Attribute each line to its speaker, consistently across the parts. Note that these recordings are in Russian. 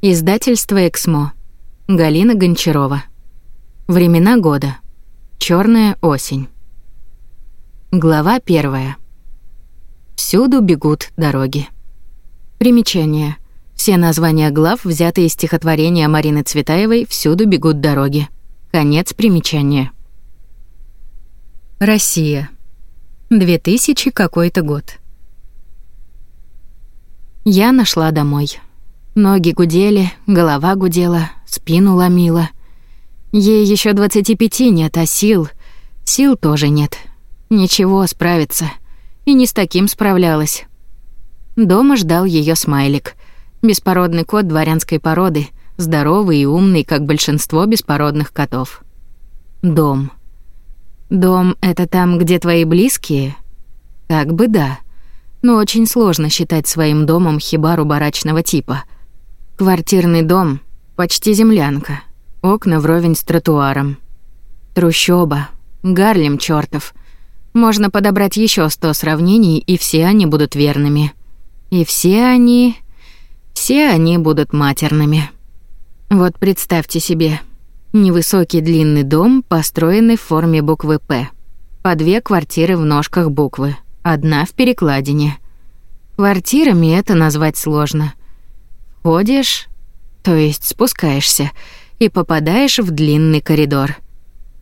Speaker 1: Издательство «Эксмо». Галина Гончарова. Времена года. Черная осень. Глава первая. Всюду бегут дороги. Примечание. Все названия глав взяты из стихотворения Марины Цветаевой «Всюду бегут дороги». Конец примечания. Россия. 2000 какой-то год. Я нашла домой. Ноги гудели, голова гудела, спину ломила. Ей еще 25 нет, а сил... Сил тоже нет. Ничего, справится. И не с таким справлялась. Дома ждал ее смайлик. Беспородный кот дворянской породы, здоровый и умный, как большинство беспородных котов. Дом. Дом — это там, где твои близкие? Так бы да. Но очень сложно считать своим домом хибару барачного типа — Квартирный дом, почти землянка, окна вровень с тротуаром. Трущоба, Гарлем Чёртов. Можно подобрать еще сто сравнений, и все они будут верными. И все они... Все они будут матерными. Вот представьте себе. Невысокий длинный дом, построенный в форме буквы «П». По две квартиры в ножках буквы, одна в перекладине. Квартирами это назвать сложно. Выходишь, то есть спускаешься, и попадаешь в длинный коридор.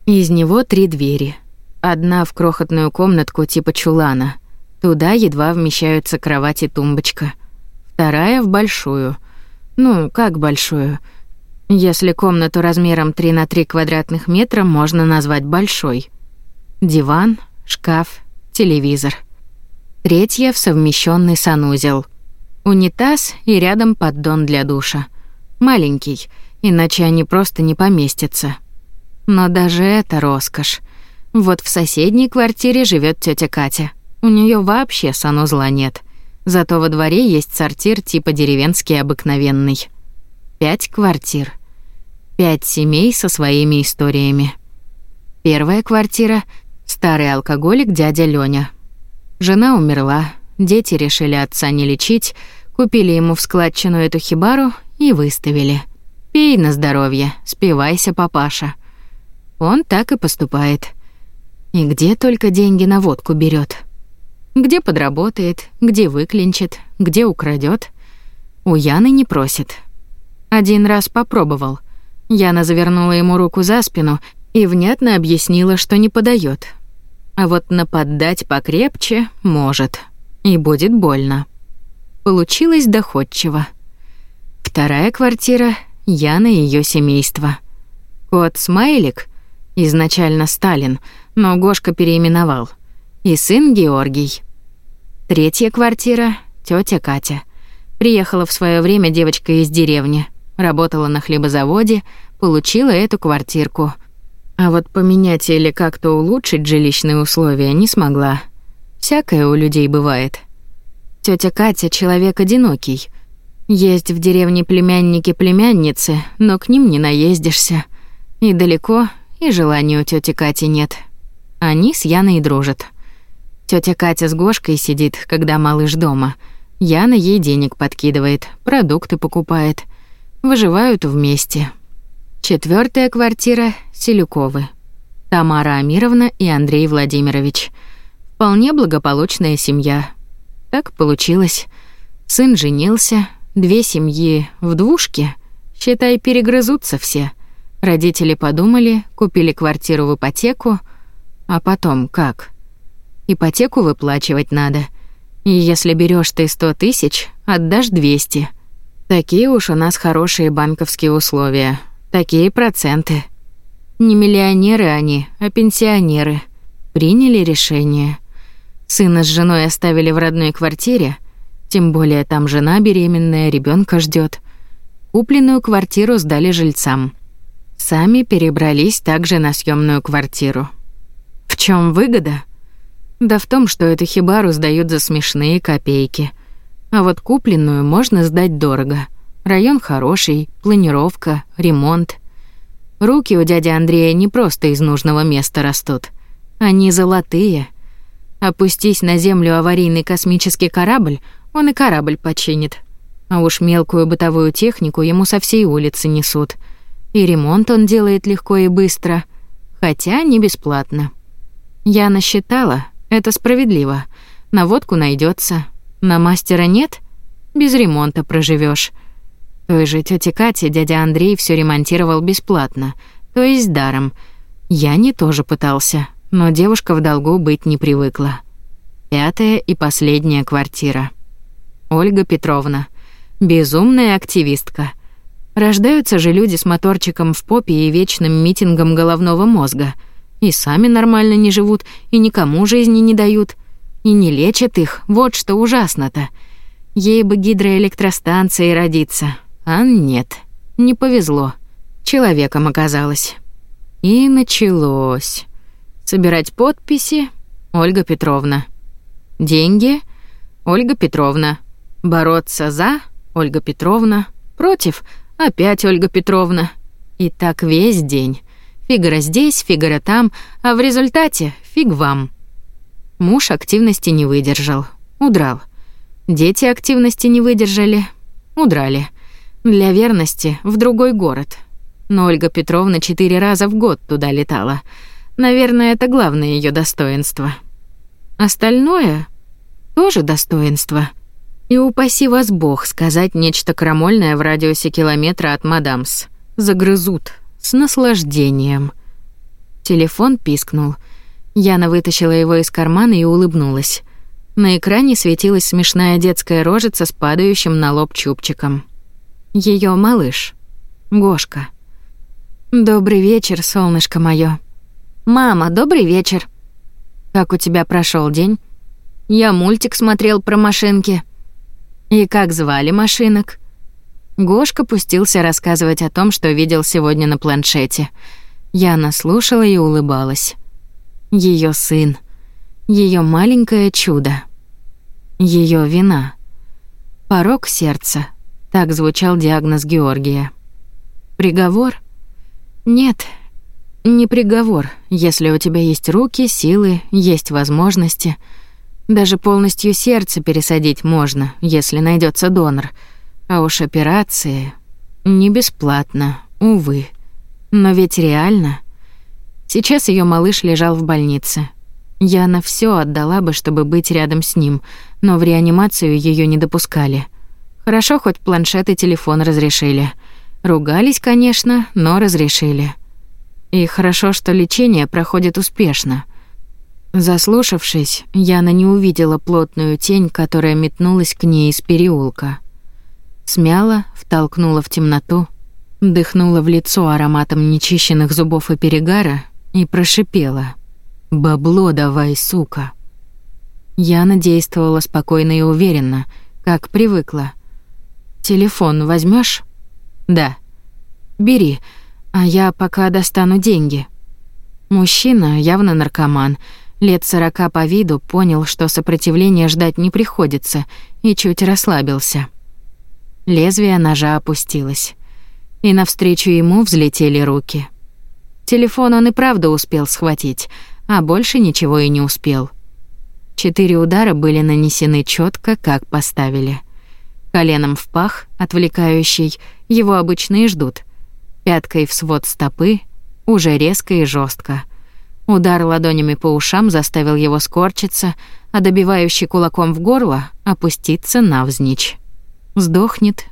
Speaker 1: Из него три двери. Одна в крохотную комнатку типа чулана. Туда едва вмещаются кровать и тумбочка. Вторая в большую. Ну, как большую? Если комнату размером 3 на 3 квадратных метра можно назвать большой. Диван, шкаф, телевизор. Третья в совмещенный санузел — унитаз и рядом поддон для душа. Маленький, иначе они просто не поместятся. Но даже это роскошь. Вот в соседней квартире живет тетя Катя. У нее вообще санузла нет. Зато во дворе есть сортир типа деревенский обыкновенный. Пять квартир. Пять семей со своими историями. Первая квартира — старый алкоголик дядя Лёня. Жена умерла, дети решили отца не лечить — Купили ему в складчину эту хибару и выставили. «Пей на здоровье, спивайся, папаша». Он так и поступает. И где только деньги на водку берет, Где подработает, где выклинчит, где украдет. У Яны не просит. Один раз попробовал. Яна завернула ему руку за спину и внятно объяснила, что не подает. А вот нападать покрепче может. И будет больно. Получилось доходчиво. Вторая квартира — Яна и ее семейство. Кот Смайлик, изначально Сталин, но Гошка переименовал, и сын Георгий. Третья квартира — тетя Катя. Приехала в свое время девочка из деревни, работала на хлебозаводе, получила эту квартирку. А вот поменять или как-то улучшить жилищные условия не смогла. Всякое у людей бывает — Тетя Катя — человек одинокий. Есть в деревне племянники-племянницы, но к ним не наездишься. И далеко, и желания у тети Кати нет. Они с Яной дружат. Тетя Катя с Гошкой сидит, когда малыш дома. Яна ей денег подкидывает, продукты покупает. Выживают вместе. Четвертая квартира — Селюковы. Тамара Амировна и Андрей Владимирович. Вполне благополучная семья. Так получилось. Сын женился, две семьи в двушке, считай, перегрызутся все. Родители подумали, купили квартиру в ипотеку, а потом как? Ипотеку выплачивать надо. И если берешь ты сто тысяч, отдашь 200. Такие уж у нас хорошие банковские условия, такие проценты. Не миллионеры они, а пенсионеры. Приняли решение — Сына с женой оставили в родной квартире, тем более там жена беременная, ребёнка ждёт. Купленную квартиру сдали жильцам. Сами перебрались также на съемную квартиру. В чём выгода? Да в том, что эту хибару сдают за смешные копейки. А вот купленную можно сдать дорого. Район хороший, планировка, ремонт. Руки у дяди Андрея не просто из нужного места растут. Они золотые — Опустись на землю аварийный космический корабль, он и корабль починит. А уж мелкую бытовую технику ему со всей улицы несут. И ремонт он делает легко и быстро, хотя не бесплатно. Я насчитала, это справедливо. На водку найдется, на мастера нет, без ремонта проживешь. Той же тете Кате дядя Андрей все ремонтировал бесплатно, то есть даром. Я не тоже пытался, но девушка в долгу быть не привыкла. Пятая и последняя квартира. Ольга Петровна. Безумная активистка. Рождаются же люди с моторчиком в попе и вечным митингом головного мозга. И сами нормально не живут, и никому жизни не дают. И не лечат их, вот что ужасно-то. Ей бы гидроэлектростанцией родиться. А нет, не повезло. Человеком оказалась. И началось. Собирать подписи — Ольга Петровна. Деньги — Ольга Петровна. Бороться за — Ольга Петровна. Против — опять Ольга Петровна. И так весь день. Фигаро здесь, Фигаро там, а в результате фиг вам. Муж активности не выдержал. Удрал. Дети активности не выдержали. Удрали. Для верности в другой город. Но Ольга Петровна четыре раза в год туда летала — Наверное, это главное ее достоинство. Остальное тоже достоинство. И упаси вас Бог сказать нечто крамольное в радиусе километра от мадамс. Загрызут с наслаждением. Телефон пискнул. Яна вытащила его из кармана и улыбнулась. На экране светилась смешная детская рожица с падающим на лоб чубчиком. Ее малыш, Гошка. Добрый вечер, солнышко моё. «Мама, добрый вечер». «Как у тебя прошел день?» «Я мультик смотрел про машинки». «И как звали машинок?» Гошка пустился рассказывать о том, что видел сегодня на планшете. Я слушала и улыбалась. Ее сын. ее маленькое чудо. ее вина. Порог сердца. Так звучал диагноз Георгия. Приговор? Нет, не приговор, если у тебя есть руки, силы, есть возможности. Даже полностью сердце пересадить можно, если найдется донор. А уж операции не бесплатно, увы. Но ведь реально. Сейчас ее малыш лежал в больнице. Я на все отдала бы, чтобы быть рядом с ним, но в реанимацию ее не допускали. Хорошо хоть планшет и телефон разрешили. Ругались, конечно, но разрешили. И хорошо, что лечение проходит успешно. Заслушавшись, Яна не увидела плотную тень, которая метнулась к ней из переулка. Смяла, втолкнула в темноту, дыхнула в лицо ароматом нечищенных зубов и перегара и прошипела. «Бабло давай, сука!» Яна действовала спокойно и уверенно, как привыкла. «Телефон возьмешь? «Да». «Бери, а я пока достану деньги. Мужчина, явно наркоман, лет сорока по виду, понял, что сопротивления ждать не приходится, и чуть расслабился. Лезвие ножа опустилось. И навстречу ему взлетели руки. Телефон он и правда успел схватить, а больше ничего и не успел. Четыре удара были нанесены четко, как поставили. Коленом в пах, отвлекающий, его обычно и ждут пяткой в свод стопы, уже резко и жестко. Удар ладонями по ушам заставил его скорчиться, а добивающий кулаком в горло опуститься навзничь. Сдохнет,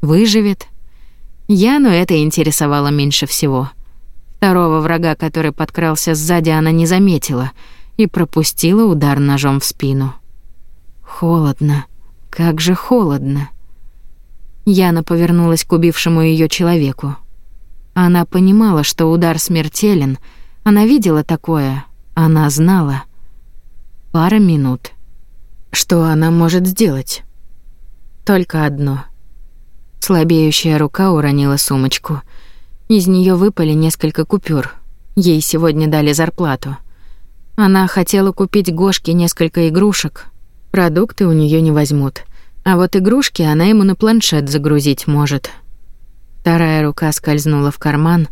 Speaker 1: выживет. Яну это интересовало меньше всего. Второго врага, который подкрался сзади, она не заметила и пропустила удар ножом в спину. Холодно. Как же холодно. Яна повернулась к убившему ее человеку. Она понимала, что удар смертелен. Она видела такое. Она знала. Пара минут. Что она может сделать? Только одно. Слабеющая рука уронила сумочку. Из нее выпали несколько купюр. Ей сегодня дали зарплату. Она хотела купить Гошке несколько игрушек. Продукты у нее не возьмут. А вот игрушки она ему на планшет загрузить может. Вторая рука скользнула в карман.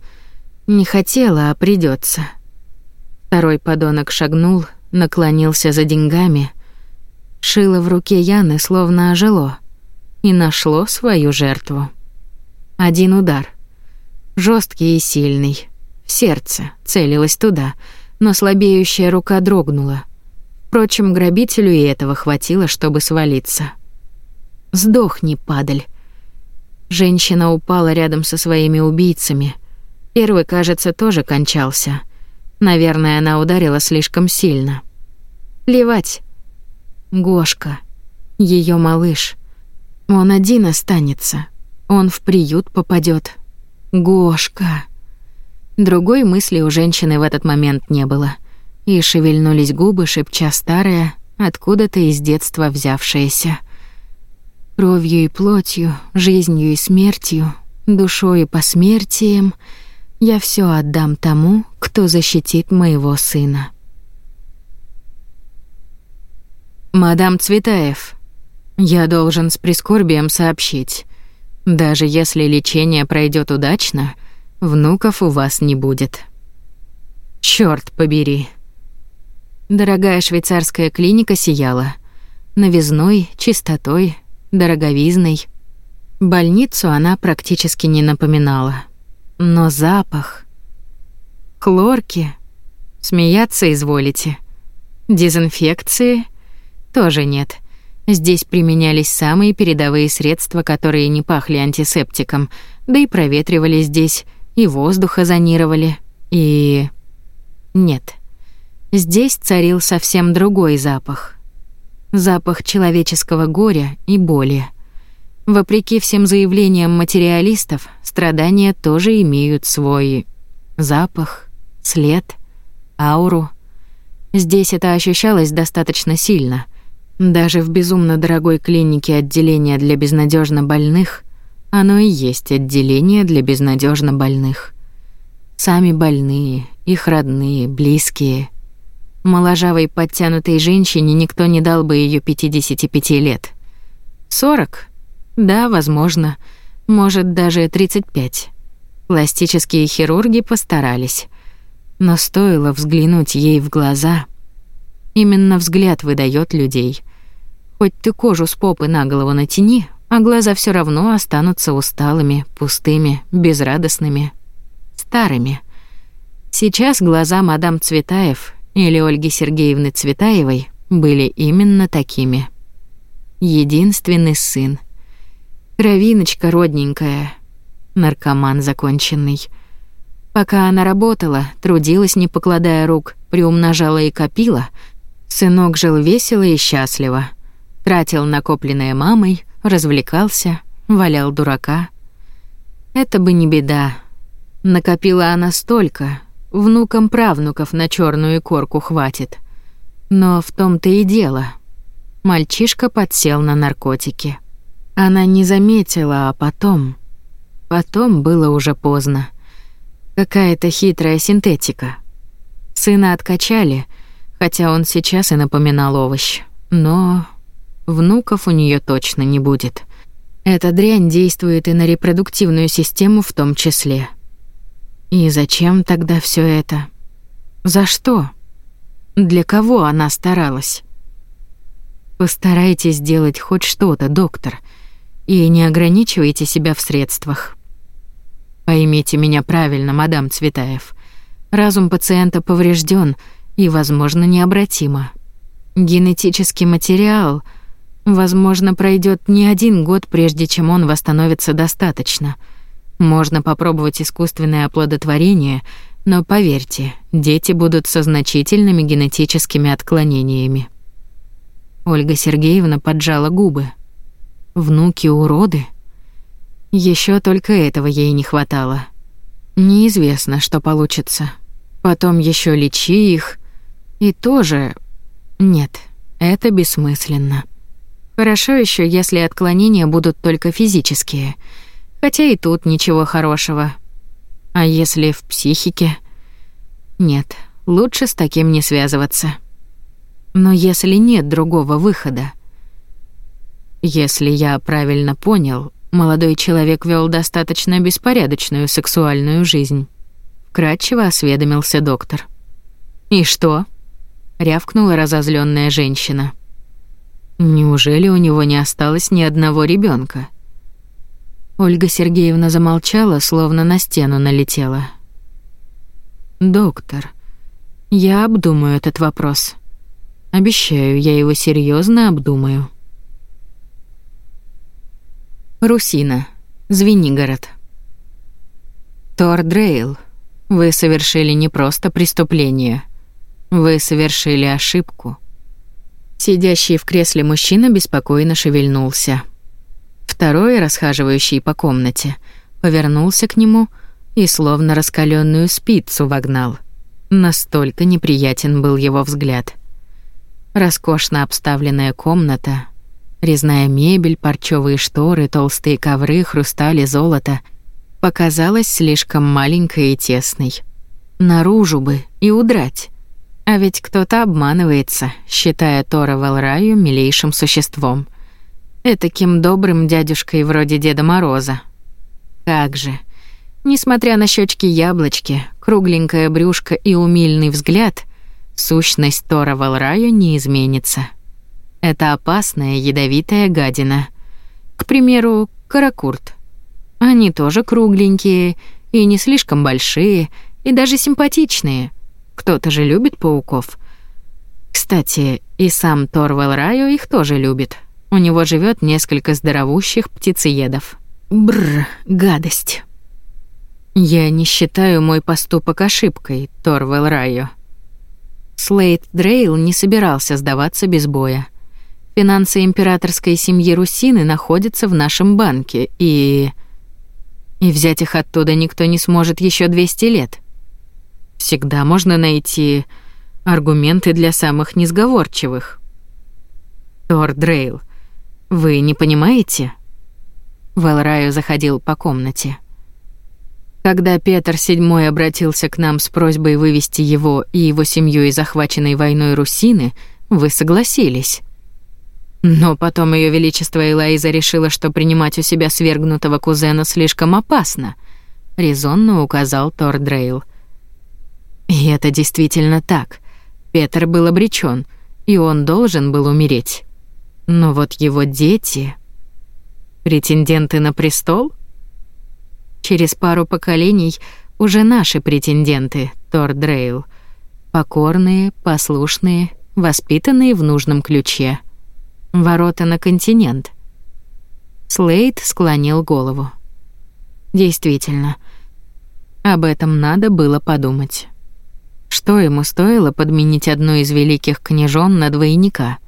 Speaker 1: Не хотела, а придется. Второй подонок шагнул, наклонился за деньгами. Шило в руке Яны словно ожило и нашло свою жертву. Один удар. жесткий и сильный. В сердце, целилось туда, но слабеющая рука дрогнула. Впрочем, грабителю и этого хватило, чтобы свалиться. «Сдохни, падаль!» Женщина упала рядом со своими убийцами. Первый, кажется, тоже кончался. Наверное, она ударила слишком сильно. Левать. Гошка. ее малыш. Он один останется. Он в приют попадет. Гошка. Другой мысли у женщины в этот момент не было. И шевельнулись губы, шепча старое, откуда-то из детства взявшееся. Кровью и плотью, жизнью и смертью, душой и посмертием я все отдам тому, кто защитит моего сына. Мадам Цветаев, я должен с прискорбием сообщить, даже если лечение пройдет удачно, внуков у вас не будет. Черт побери. Дорогая швейцарская клиника сияла новизной, чистотой, дороговизной. Больницу она практически не напоминала. Но запах... Хлорки... Смеяться изволите. Дезинфекции... Тоже нет. Здесь применялись самые передовые средства, которые не пахли антисептиком, да и проветривали здесь, и воздух озонировали, и... Нет. Здесь царил совсем другой запах запах человеческого горя и боли. Вопреки всем заявлениям материалистов, страдания тоже имеют свой запах, след, ауру. Здесь это ощущалось достаточно сильно. Даже в безумно дорогой клинике отделения для безнадежно больных оно и есть отделение для безнадежно больных. Сами больные, их родные, близкие — Моложавой подтянутой женщине никто не дал бы ее 55 лет. 40? Да, возможно. Может, даже 35. Пластические хирурги постарались. Но стоило взглянуть ей в глаза. Именно взгляд выдает людей. Хоть ты кожу с попы на голову натяни, а глаза все равно останутся усталыми, пустыми, безрадостными, старыми. Сейчас глаза мадам Цветаев или Ольги Сергеевны Цветаевой были именно такими. Единственный сын. Кровиночка родненькая. Наркоман законченный. Пока она работала, трудилась, не покладая рук, приумножала и копила, сынок жил весело и счастливо. Тратил накопленное мамой, развлекался, валял дурака. Это бы не беда. Накопила она столько, Внукам правнуков на черную корку хватит. Но в том-то и дело. Мальчишка подсел на наркотики. Она не заметила, а потом... Потом было уже поздно. Какая-то хитрая синтетика. Сына откачали, хотя он сейчас и напоминал овощ. Но внуков у нее точно не будет. Эта дрянь действует и на репродуктивную систему в том числе. И зачем тогда все это? За что? Для кого она старалась? Постарайтесь сделать хоть что-то, доктор, и не ограничивайте себя в средствах. Поймите меня правильно, мадам Цветаев. Разум пациента поврежден и, возможно, необратимо. Генетический материал, возможно, пройдет не один год, прежде чем он восстановится достаточно — можно попробовать искусственное оплодотворение, но поверьте, дети будут со значительными генетическими отклонениями. Ольга Сергеевна поджала губы. Внуки уроды? Еще только этого ей не хватало. Неизвестно, что получится. Потом еще лечи их. И тоже... Нет, это бессмысленно. Хорошо еще, если отклонения будут только физические — Хотя и тут ничего хорошего. А если в психике? Нет, лучше с таким не связываться. Но если нет другого выхода? Если я правильно понял, молодой человек вел достаточно беспорядочную сексуальную жизнь. Кратчево осведомился доктор. «И что?» — рявкнула разозленная женщина. «Неужели у него не осталось ни одного ребенка? Ольга Сергеевна замолчала, словно на стену налетела. Доктор, я обдумаю этот вопрос. Обещаю, я его серьезно обдумаю. Русина, Звенигород. Тор Дрейл, вы совершили не просто преступление. Вы совершили ошибку. Сидящий в кресле мужчина беспокойно шевельнулся. Второй, расхаживающий по комнате, повернулся к нему и словно раскаленную спицу вогнал. Настолько неприятен был его взгляд. Роскошно обставленная комната, резная мебель, парчёвые шторы, толстые ковры, хрусталь и золото показалась слишком маленькой и тесной. Наружу бы и удрать. А ведь кто-то обманывается, считая Тора Валраю милейшим существом — Этаким добрым дядюшкой вроде Деда Мороза. Как же. Несмотря на щечки-яблочки, кругленькое брюшко и умильный взгляд, сущность Тора Валраю не изменится. Это опасная ядовитая гадина. К примеру, каракурт. Они тоже кругленькие и не слишком большие, и даже симпатичные. Кто-то же любит пауков. Кстати, и сам Торвел Раю их тоже любит. У него живет несколько здоровущих птицеедов. Бр, гадость. Я не считаю мой поступок ошибкой, Торвел Райо. Слейд Дрейл не собирался сдаваться без боя. Финансы императорской семьи Русины находятся в нашем банке, и... И взять их оттуда никто не сможет еще 200 лет. Всегда можно найти аргументы для самых несговорчивых. Тор Дрейл — «Вы не понимаете?» Вэлраю заходил по комнате. Когда Петр VII обратился к нам с просьбой вывести его и его семью из захваченной войной Русины, вы согласились. Но потом Ее Величество Элоиза решила, что принимать у себя свергнутого кузена слишком опасно, резонно указал Тор Дрейл. И это действительно так. Петр был обречен, и он должен был умереть. Но вот его дети... Претенденты на престол? Через пару поколений уже наши претенденты, Тор Дрейл. Покорные, послушные, воспитанные в нужном ключе. Ворота на континент. Слейд склонил голову. Действительно, об этом надо было подумать. Что ему стоило подменить одну из великих княжон на двойника?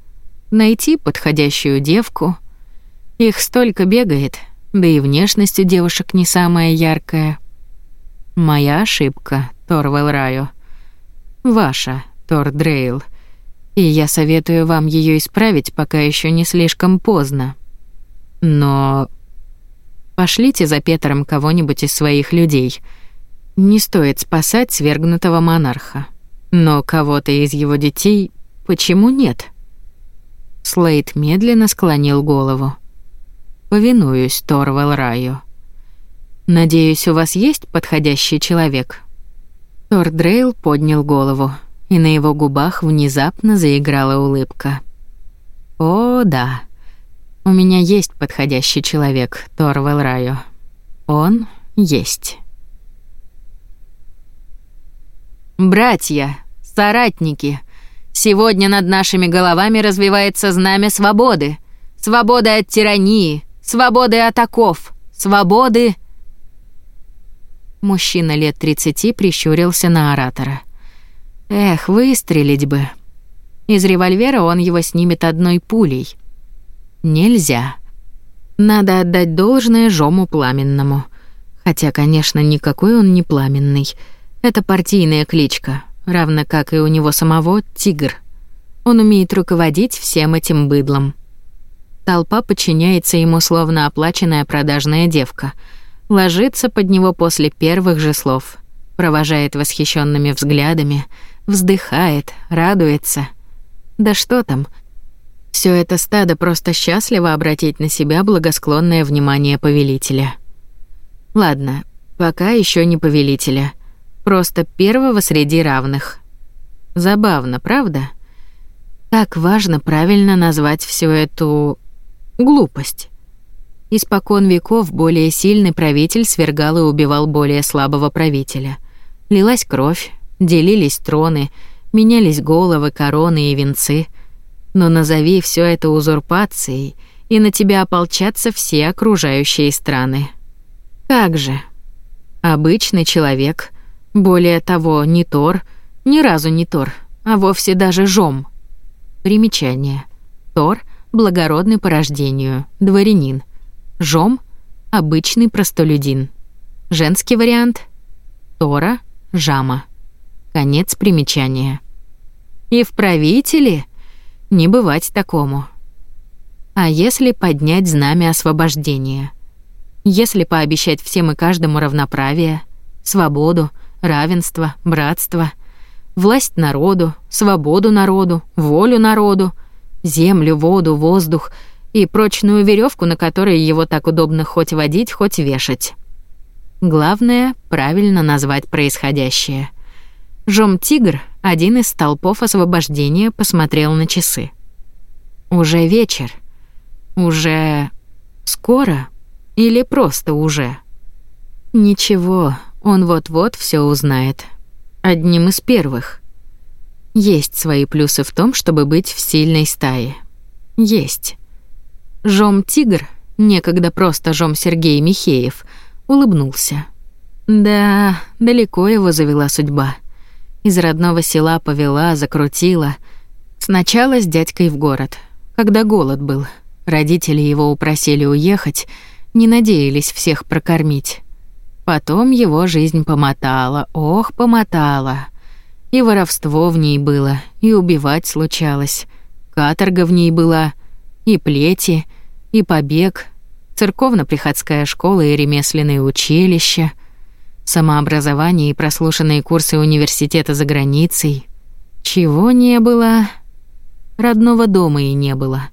Speaker 1: найти подходящую девку. Их столько бегает, да и внешность у девушек не самая яркая. Моя ошибка, Торвел Раю. Ваша, Тор Дрейл. И я советую вам ее исправить, пока еще не слишком поздно. Но пошлите за Петром кого-нибудь из своих людей. Не стоит спасать свергнутого монарха. Но кого-то из его детей почему нет?» Слейд медленно склонил голову. «Повинуюсь, Торвел Раю. Надеюсь, у вас есть подходящий человек?» Тор Дрейл поднял голову, и на его губах внезапно заиграла улыбка. «О, да. У меня есть подходящий человек, Торвел Раю. Он есть». «Братья, соратники!» Сегодня над нашими головами развивается знамя свободы. Свободы от тирании, свободы от оков, свободы...» Мужчина лет 30 прищурился на оратора. «Эх, выстрелить бы!» Из револьвера он его снимет одной пулей. «Нельзя. Надо отдать должное Жому Пламенному. Хотя, конечно, никакой он не пламенный. Это партийная кличка, равно как и у него самого, тигр. Он умеет руководить всем этим быдлом. Толпа подчиняется ему словно оплаченная продажная девка. Ложится под него после первых же слов. Провожает восхищёнными взглядами, вздыхает, радуется. Да что там? Все это стадо просто счастливо обратить на себя благосклонное внимание повелителя. Ладно, пока ещё не повелителя. Просто первого среди равных. Забавно, правда? Как важно правильно назвать всю эту глупость. Испокон веков более сильный правитель свергал и убивал более слабого правителя. Лилась кровь, делились троны, менялись головы, короны и венцы. Но назови все это узурпацией, и на тебя ополчатся все окружающие страны. Как же? Обычный человек, более того, не Тор, ни разу не Тор, а вовсе даже Жом. Примечание. Тор — благородный по рождению, дворянин. Жом — обычный простолюдин. Женский вариант — Тора, Жама. Конец примечания. И в правители не бывать такому. А если поднять знамя освобождения? Если пообещать всем и каждому равноправие, свободу — равенство, братство, власть народу, свободу народу, волю народу, землю, воду, воздух и прочную веревку, на которой его так удобно хоть водить, хоть вешать. Главное — правильно назвать происходящее. Жом-тигр, один из толпов освобождения, посмотрел на часы. «Уже вечер. Уже... скоро? Или просто уже?» «Ничего, он вот-вот все узнает. Одним из первых. Есть свои плюсы в том, чтобы быть в сильной стае. Есть. Жом-тигр, некогда просто Жом-Сергей Михеев, улыбнулся. Да, далеко его завела судьба. Из родного села повела, закрутила. Сначала с дядькой в город, когда голод был. Родители его упросили уехать, не надеялись всех прокормить. Потом его жизнь помотала, ох, помотала. И воровство в ней было, и убивать случалось. Каторга в ней была, и плети, и побег, церковно-приходская школа и ремесленные училища, самообразование и прослушанные курсы университета за границей. Чего не было? Родного дома и не было.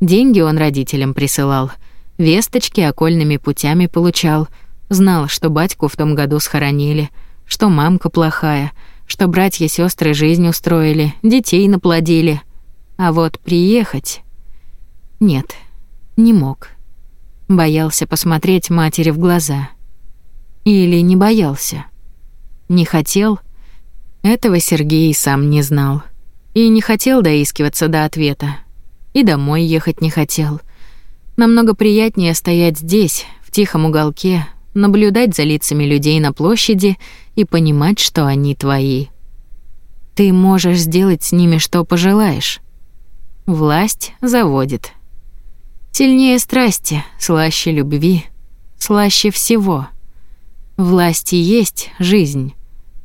Speaker 1: Деньги он родителям присылал, весточки окольными путями получал — Знал, что батьку в том году схоронили, что мамка плохая, что братья сестры жизнь устроили, детей наплодили. А вот приехать... Нет, не мог. Боялся посмотреть матери в глаза. Или не боялся. Не хотел. Этого Сергей сам не знал. И не хотел доискиваться до ответа. И домой ехать не хотел. Намного приятнее стоять здесь, в тихом уголке, наблюдать за лицами людей на площади и понимать, что они твои. Ты можешь сделать с ними что пожелаешь. Власть заводит. Сильнее страсти, слаще любви, слаще всего. Власти есть жизнь.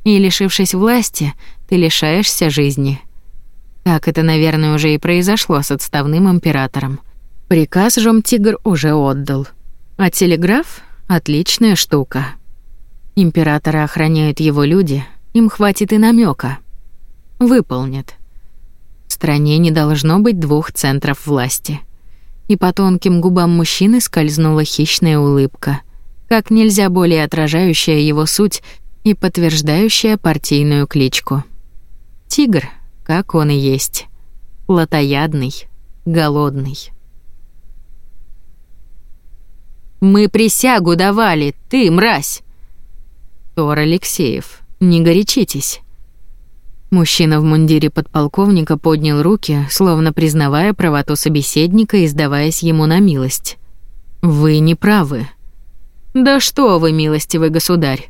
Speaker 1: И лишившись власти, ты лишаешься жизни. Так это, наверное, уже и произошло с отставным императором. Приказ Жом Тигр уже отдал. А телеграф Отличная штука. Императора охраняют его люди, им хватит и намека. Выполнят. В стране не должно быть двух центров власти. И по тонким губам мужчины скользнула хищная улыбка, как нельзя более отражающая его суть и подтверждающая партийную кличку. Тигр, как он и есть. Плотоядный, голодный. Мы присягу давали, ты, мразь!» «Тор Алексеев, не горячитесь». Мужчина в мундире подполковника поднял руки, словно признавая правоту собеседника и сдаваясь ему на милость. «Вы не правы». «Да что вы, милостивый государь!»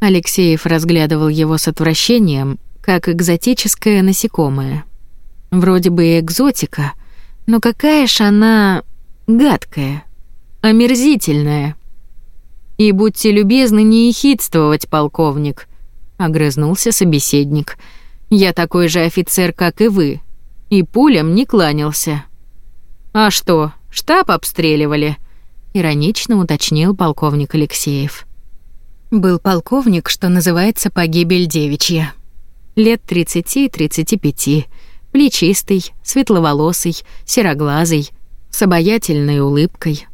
Speaker 1: Алексеев разглядывал его с отвращением, как экзотическое насекомое. Вроде бы и экзотика, но какая ж она гадкая омерзительное. И будьте любезны не ехидствовать, полковник, огрызнулся собеседник. Я такой же офицер, как и вы, и пулям не кланялся. А что, штаб обстреливали? иронично уточнил полковник Алексеев. Был полковник, что называется погибель девичья. Лет 30-35, плечистый, светловолосый, сероглазый, с обаятельной улыбкой,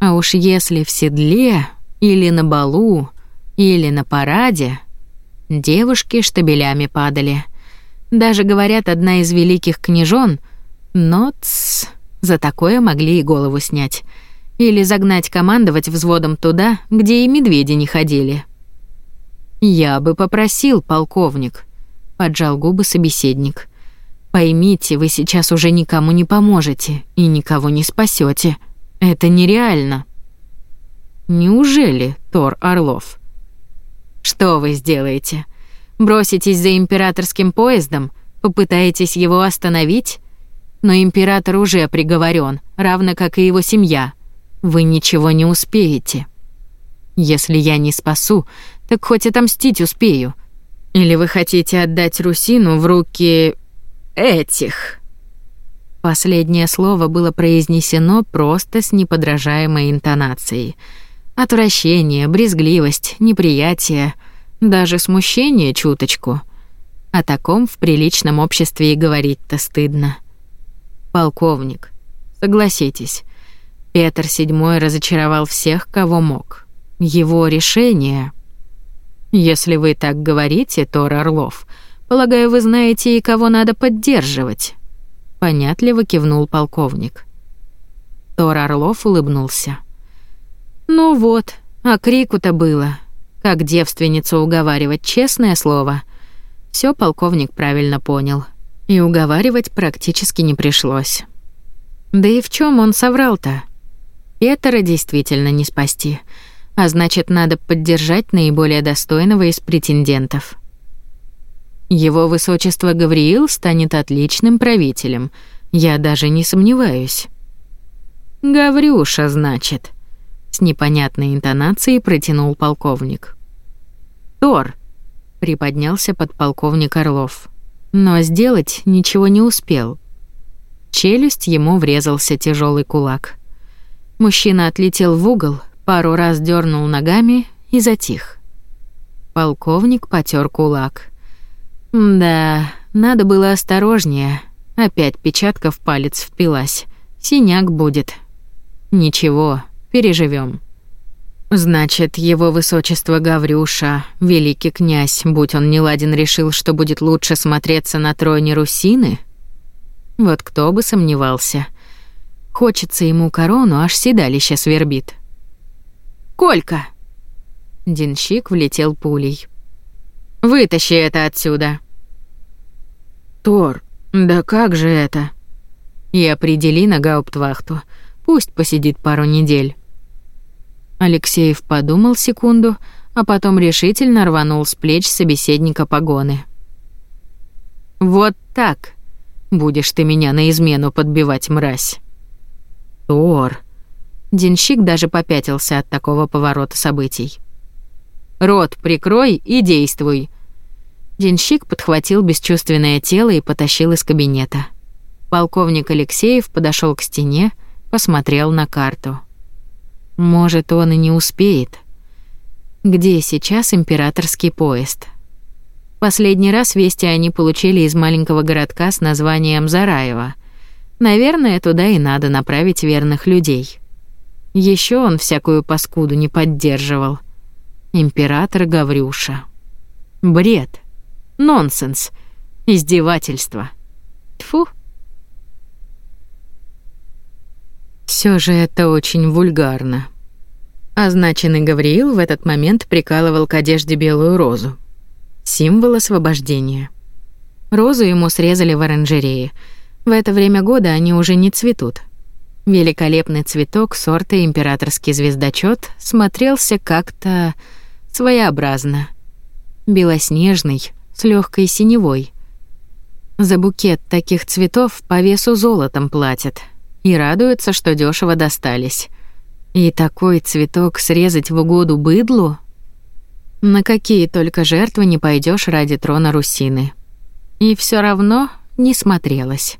Speaker 1: а уж если в седле или на балу, или на параде, девушки штабелями падали. Даже, говорят, одна из великих княжон, но тс, за такое могли и голову снять. Или загнать командовать взводом туда, где и медведи не ходили. «Я бы попросил, полковник», — поджал губы собеседник. «Поймите, вы сейчас уже никому не поможете и никого не спасете. Это нереально. Неужели, Тор Орлов? Что вы сделаете? Броситесь за императорским поездом, попытаетесь его остановить? Но император уже приговорен, равно как и его семья. Вы ничего не успеете. Если я не спасу, так хоть отомстить успею. Или вы хотите отдать Русину в руки этих? Последнее слово было произнесено просто с неподражаемой интонацией. Отвращение, брезгливость, неприятие, даже смущение чуточку. О таком в приличном обществе и говорить-то стыдно. Полковник, согласитесь, Петр VII разочаровал всех, кого мог. Его решение... Если вы так говорите, Тор Орлов, полагаю, вы знаете и кого надо поддерживать понятливо кивнул полковник. Тор Орлов улыбнулся. Ну вот, а крику-то было. Как девственницу уговаривать, честное слово. Все полковник правильно понял. И уговаривать практически не пришлось. Да и в чем он соврал-то? Петера действительно не спасти. А значит, надо поддержать наиболее достойного из претендентов. Его высочество Гавриил станет отличным правителем. Я даже не сомневаюсь. Гаврюша, значит, с непонятной интонацией протянул полковник. Тор приподнялся подполковник Орлов, но сделать ничего не успел. Челюсть ему врезался тяжелый кулак. Мужчина отлетел в угол, пару раз дернул ногами и затих. Полковник потер кулак. Да, надо было осторожнее. Опять печатка в палец впилась. Синяк будет. Ничего, переживем. Значит, его высочество Гаврюша, великий князь, будь он неладен, решил, что будет лучше смотреться на троне Русины? Вот кто бы сомневался. Хочется ему корону, аж седалище свербит. «Колька!» Денщик влетел пулей. «Вытащи это отсюда!» Тор, да как же это? И определи на гауптвахту. Пусть посидит пару недель. Алексеев подумал секунду, а потом решительно рванул с плеч собеседника погоны. Вот так. Будешь ты меня на измену подбивать, мразь. Тор. Денщик даже попятился от такого поворота событий. Рот прикрой и действуй. Денщик подхватил бесчувственное тело и потащил из кабинета. Полковник Алексеев подошел к стене, посмотрел на карту. Может, он и не успеет. Где сейчас императорский поезд? Последний раз вести они получили из маленького городка с названием Зараево. Наверное, туда и надо направить верных людей. Еще он всякую паскуду не поддерживал. Император Гаврюша. Бред. Нонсенс. Издевательство. Тфу. Все же это очень вульгарно. Означенный Гавриил в этот момент прикалывал к одежде белую розу. Символ освобождения. Розу ему срезали в оранжерее. В это время года они уже не цветут. Великолепный цветок сорта императорский звездочет смотрелся как-то своеобразно. Белоснежный, с легкой синевой. За букет таких цветов по весу золотом платят и радуются, что дешево достались. И такой цветок срезать в угоду быдлу? На какие только жертвы не пойдешь ради трона Русины. И все равно не смотрелось.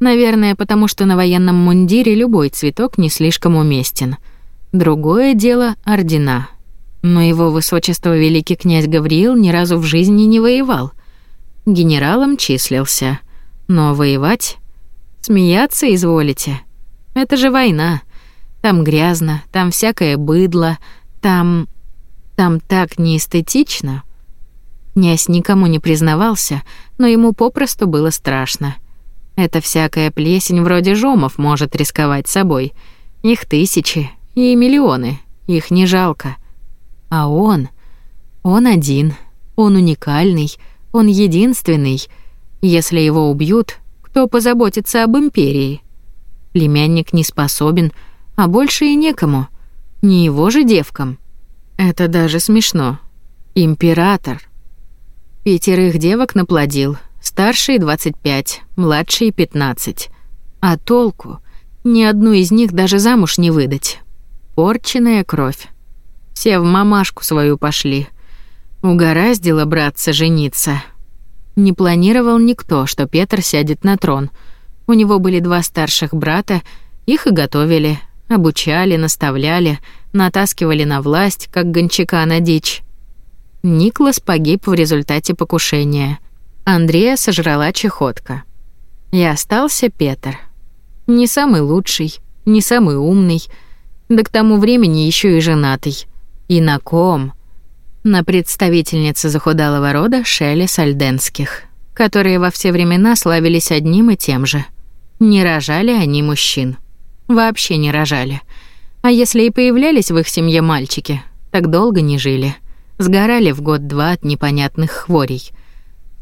Speaker 1: Наверное, потому что на военном мундире любой цветок не слишком уместен. Другое дело — ордена. Но его высочество великий князь Гавриил ни разу в жизни не воевал. Генералом числился. Но воевать? Смеяться изволите? Это же война. Там грязно, там всякое быдло, там... Там так неэстетично. Князь никому не признавался, но ему попросту было страшно. Эта всякая плесень вроде жомов может рисковать собой. Их тысячи и миллионы, их не жалко. А он... Он один. Он уникальный. Он единственный. Если его убьют, кто позаботится об империи? Племянник не способен, а больше и некому. Не его же девкам. Это даже смешно. Император. Пятерых девок наплодил. Старшие 25, младшие 15. А толку? Ни одну из них даже замуж не выдать. Порченная кровь. Все в мамашку свою пошли. Угораздило браться жениться. Не планировал никто, что Петр сядет на трон. У него были два старших брата, их и готовили, обучали, наставляли, натаскивали на власть, как гончака на дичь. Никлас погиб в результате покушения. Андрея сожрала чехотка. И остался Петр. Не самый лучший, не самый умный, да к тому времени еще и женатый. И на ком? На представительнице захудалого рода Шелли Сальденских, которые во все времена славились одним и тем же. Не рожали они мужчин. Вообще не рожали. А если и появлялись в их семье мальчики, так долго не жили. Сгорали в год-два от непонятных хворей.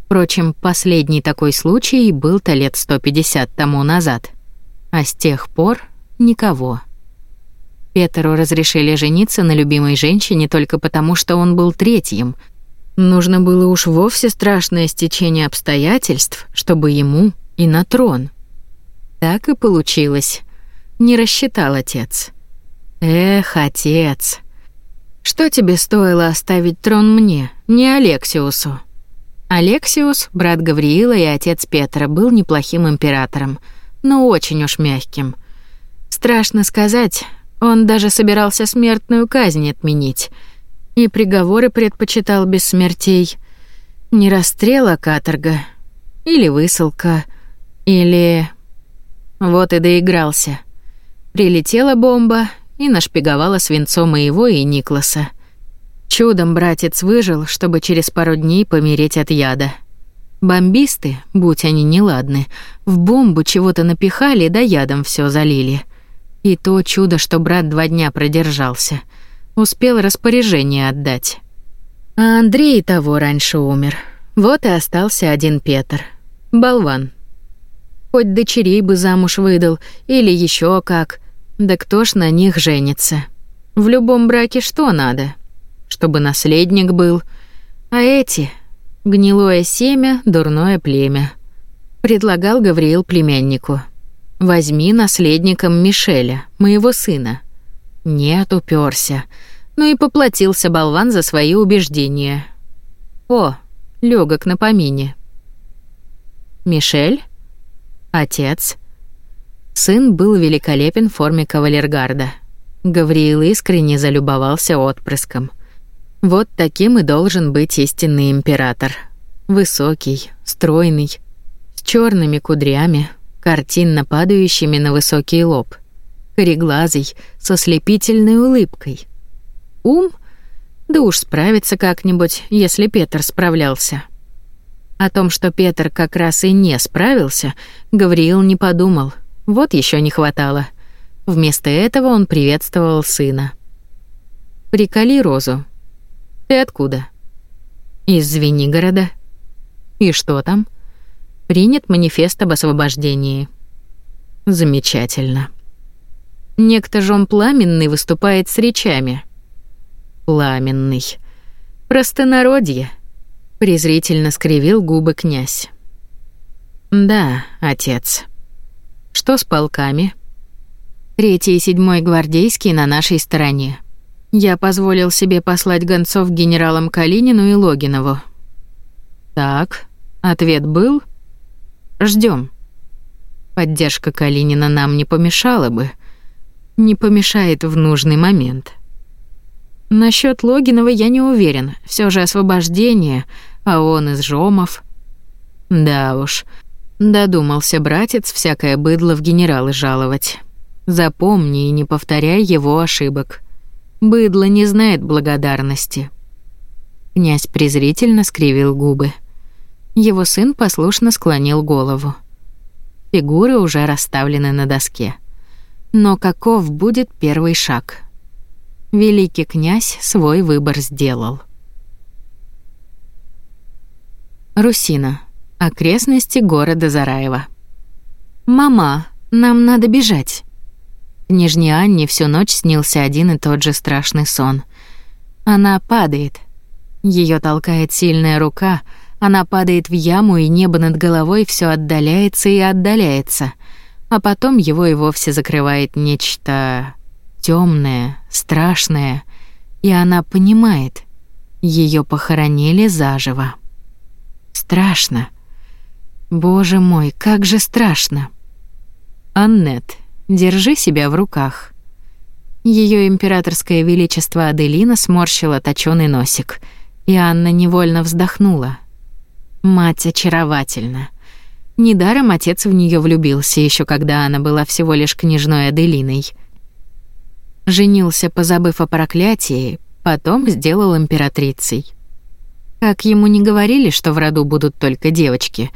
Speaker 1: Впрочем, последний такой случай был-то лет 150 тому назад. А с тех пор никого. Петру разрешили жениться на любимой женщине только потому, что он был третьим. Нужно было уж вовсе страшное стечение обстоятельств, чтобы ему и на трон. Так и получилось. Не рассчитал отец. Эх, отец. Что тебе стоило оставить трон мне, не Алексиусу? Алексиус, брат Гавриила и отец Петра, был неплохим императором, но очень уж мягким. Страшно сказать, он даже собирался смертную казнь отменить. И приговоры предпочитал без смертей. Не расстрел, а каторга. Или высылка. Или... Вот и доигрался. Прилетела бомба и нашпиговала свинцом и его, и Никласа. Чудом братец выжил, чтобы через пару дней помереть от яда. Бомбисты, будь они неладны, в бомбу чего-то напихали и да ядом все залили — и то чудо, что брат два дня продержался. Успел распоряжение отдать. А Андрей того раньше умер. Вот и остался один Петр. Болван. Хоть дочерей бы замуж выдал, или еще как. Да кто ж на них женится? В любом браке что надо? Чтобы наследник был. А эти — гнилое семя, дурное племя. Предлагал Гавриил племяннику. Возьми наследником Мишеля, моего сына. Нет, уперся. Ну и поплатился болван за свои убеждения. О, легок на помине. Мишель? Отец? Сын был великолепен в форме кавалергарда. Гавриил искренне залюбовался отпрыском. Вот таким и должен быть истинный император. Высокий, стройный, с черными кудрями, картинно падающими на высокий лоб, кореглазый, со слепительной улыбкой. Ум? Да уж справится как-нибудь, если Петр справлялся. О том, что Петр как раз и не справился, Гавриил не подумал. Вот еще не хватало. Вместо этого он приветствовал сына. «Приколи Розу». «Ты откуда?» «Из Звенигорода». «И что там?» принят манифест об освобождении. Замечательно. Некто Жом Пламенный выступает с речами. Пламенный. Простонародье. Презрительно скривил губы князь. Да, отец. Что с полками? Третий и седьмой гвардейские на нашей стороне. Я позволил себе послать гонцов генералам Калинину и Логинову. Так, ответ был? Ждем. Поддержка Калинина нам не помешала бы. Не помешает в нужный момент. Насчет Логинова я не уверен. Все же освобождение, а он из Жомов. Да уж. Додумался братец всякое быдло в генералы жаловать. Запомни и не повторяй его ошибок. Быдло не знает благодарности. Князь презрительно скривил губы. Его сын послушно склонил голову. Фигуры уже расставлены на доске. Но каков будет первый шаг? Великий князь свой выбор сделал. Русина. Окрестности города Зараева. «Мама, нам надо бежать». Княжне Анне всю ночь снился один и тот же страшный сон. Она падает. Ее толкает сильная рука — она падает в яму, и небо над головой все отдаляется и отдаляется. А потом его и вовсе закрывает нечто темное, страшное, и она понимает, ее похоронили заживо. Страшно. Боже мой, как же страшно. Аннет, держи себя в руках. Ее императорское величество Аделина сморщила точёный носик, и Анна невольно вздохнула. Мать очаровательна. Недаром отец в нее влюбился еще когда она была всего лишь княжной Аделиной. Женился, позабыв о проклятии, потом сделал императрицей. Как ему не говорили, что в роду будут только девочки,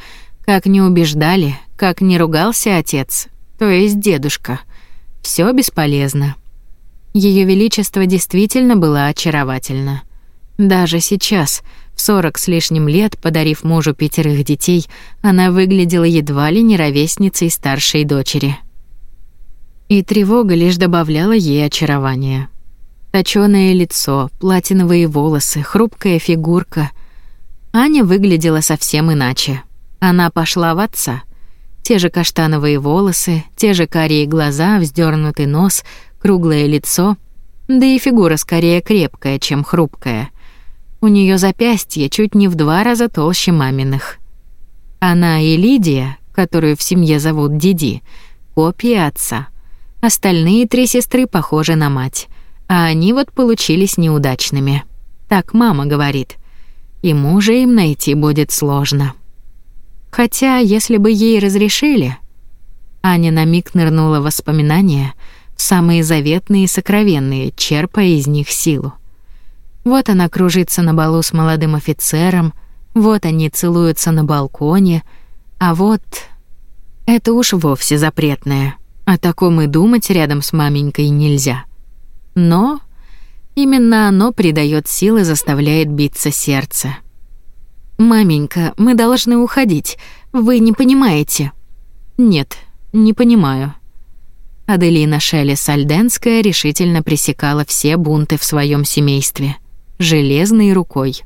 Speaker 1: как не убеждали, как не ругался отец, то есть дедушка. Все бесполезно. Ее величество действительно было очаровательно. Даже сейчас — в сорок с лишним лет, подарив мужу пятерых детей, она выглядела едва ли не ровесницей старшей дочери. И тревога лишь добавляла ей очарования. Точёное лицо, платиновые волосы, хрупкая фигурка. Аня выглядела совсем иначе. Она пошла в отца. Те же каштановые волосы, те же карие глаза, вздернутый нос, круглое лицо, да и фигура скорее крепкая, чем хрупкая — у нее запястье чуть не в два раза толще маминых. Она и Лидия, которую в семье зовут Диди, копии отца. Остальные три сестры похожи на мать, а они вот получились неудачными. Так мама говорит. И мужа им найти будет сложно. Хотя, если бы ей разрешили... Аня на миг нырнула в воспоминания, самые заветные и сокровенные, черпая из них силу. Вот она кружится на балу с молодым офицером, вот они целуются на балконе, а вот... Это уж вовсе запретное. О таком и думать рядом с маменькой нельзя. Но именно оно придает силы, заставляет биться сердце. «Маменька, мы должны уходить. Вы не понимаете». «Нет, не понимаю». Аделина Шелли Сальденская решительно пресекала все бунты в своем семействе – железной рукой.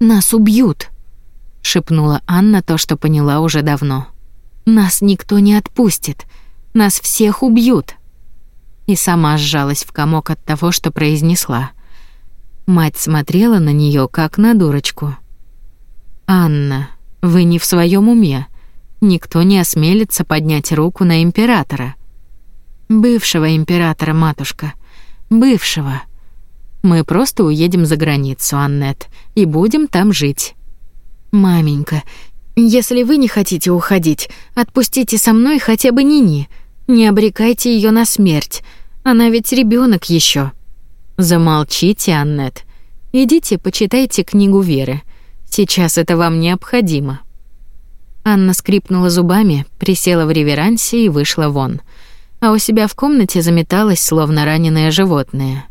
Speaker 1: «Нас убьют!» — шипнула Анна то, что поняла уже давно. «Нас никто не отпустит! Нас всех убьют!» И сама сжалась в комок от того, что произнесла. Мать смотрела на нее как на дурочку. «Анна, вы не в своем уме. Никто не осмелится поднять руку на императора». «Бывшего императора, матушка. Бывшего». Мы просто уедем за границу, Аннет, и будем там жить. Маменька, если вы не хотите уходить, отпустите со мной хотя бы Нини. Не обрекайте ее на смерть. Она ведь ребенок еще. Замолчите, Аннет. Идите, почитайте книгу Веры. Сейчас это вам необходимо. Анна скрипнула зубами, присела в реверансе и вышла вон. А у себя в комнате заметалась, словно раненое животное.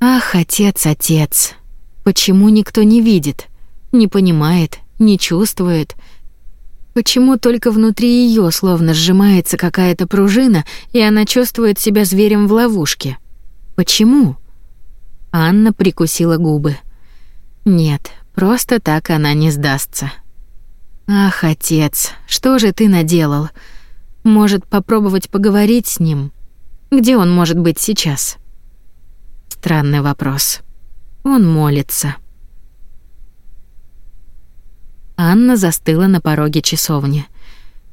Speaker 1: Ах, отец, отец. Почему никто не видит, не понимает, не чувствует? Почему только внутри ее словно сжимается какая-то пружина, и она чувствует себя зверем в ловушке? Почему? Анна прикусила губы. Нет, просто так она не сдастся. Ах, отец, что же ты наделал? Может, попробовать поговорить с ним? Где он может быть сейчас? Странный вопрос. Он молится. Анна застыла на пороге часовни.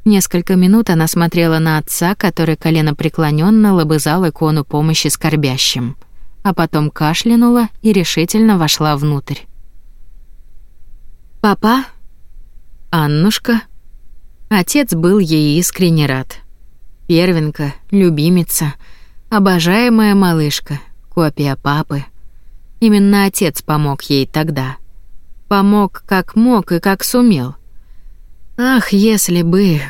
Speaker 1: Несколько минут она смотрела на отца, который колено преклоненно лобызал икону помощи скорбящим, а потом кашлянула и решительно вошла внутрь. «Папа? Аннушка?» Отец был ей искренне рад. Первенка, любимица, обожаемая малышка — копия папы. Именно отец помог ей тогда. Помог как мог и как сумел. Ах, если бы...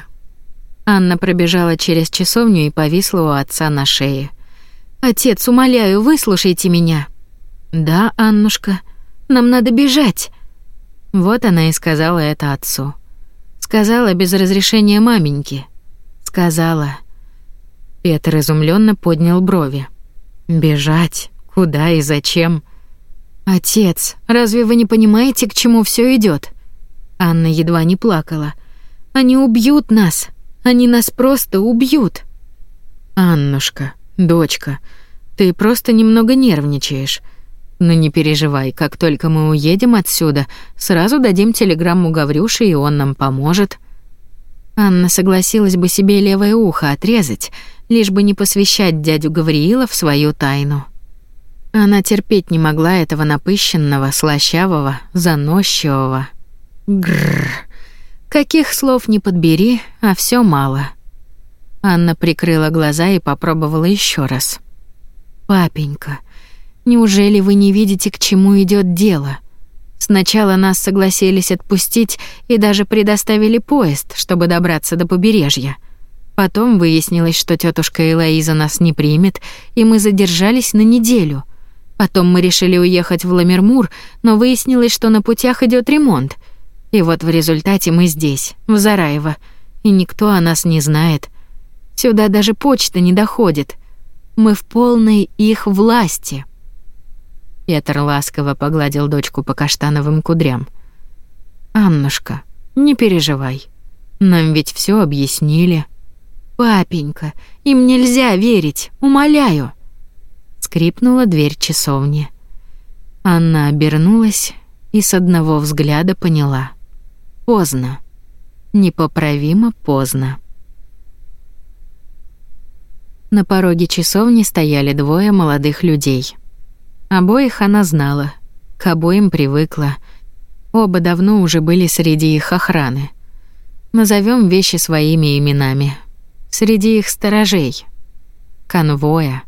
Speaker 1: Анна пробежала через часовню и повисла у отца на шее. «Отец, умоляю, выслушайте меня». «Да, Аннушка, нам надо бежать». Вот она и сказала это отцу. Сказала без разрешения маменьки. Сказала. Петр изумленно поднял брови. Бежать? Куда и зачем? Отец, разве вы не понимаете, к чему все идет? Анна едва не плакала. Они убьют нас. Они нас просто убьют. Аннушка, дочка, ты просто немного нервничаешь. Но не переживай, как только мы уедем отсюда, сразу дадим телеграмму Гаврюше, и он нам поможет. Анна согласилась бы себе левое ухо отрезать, лишь бы не посвящать дядю Гавриила в свою тайну. Она терпеть не могла этого напыщенного, слащавого, заносчивого. Гррр. Каких слов не подбери, а все мало. Анна прикрыла глаза и попробовала еще раз. Папенька, неужели вы не видите, к чему идет дело? Сначала нас согласились отпустить и даже предоставили поезд, чтобы добраться до побережья. Потом выяснилось, что тетушка Элоиза нас не примет, и мы задержались на неделю. Потом мы решили уехать в Ламермур, но выяснилось, что на путях идет ремонт. И вот в результате мы здесь, в Зараево, и никто о нас не знает. Сюда даже почта не доходит. Мы в полной их власти. Петр ласково погладил дочку по каштановым кудрям. Аннушка, не переживай. Нам ведь все объяснили. «Папенька, им нельзя верить, умоляю!» Скрипнула дверь часовни. Анна обернулась и с одного взгляда поняла. Поздно. Непоправимо поздно. На пороге часовни стояли двое молодых людей. Обоих она знала, к обоим привыкла. Оба давно уже были среди их охраны. Назовем вещи своими именами среди их сторожей, конвоя.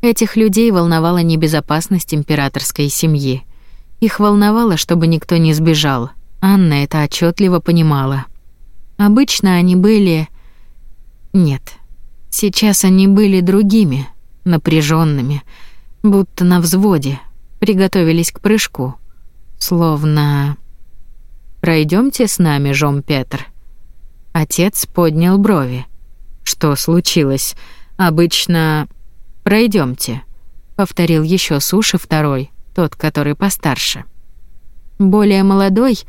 Speaker 1: Этих людей волновала небезопасность императорской семьи. Их волновало, чтобы никто не сбежал. Анна это отчетливо понимала. Обычно они были... Нет, сейчас они были другими, напряженными, будто на взводе, приготовились к прыжку. Словно... Пройдемте с нами, Жом Петр». Отец поднял брови что случилось. Обычно... Пройдемте, повторил еще суши второй, тот, который постарше. Более молодой,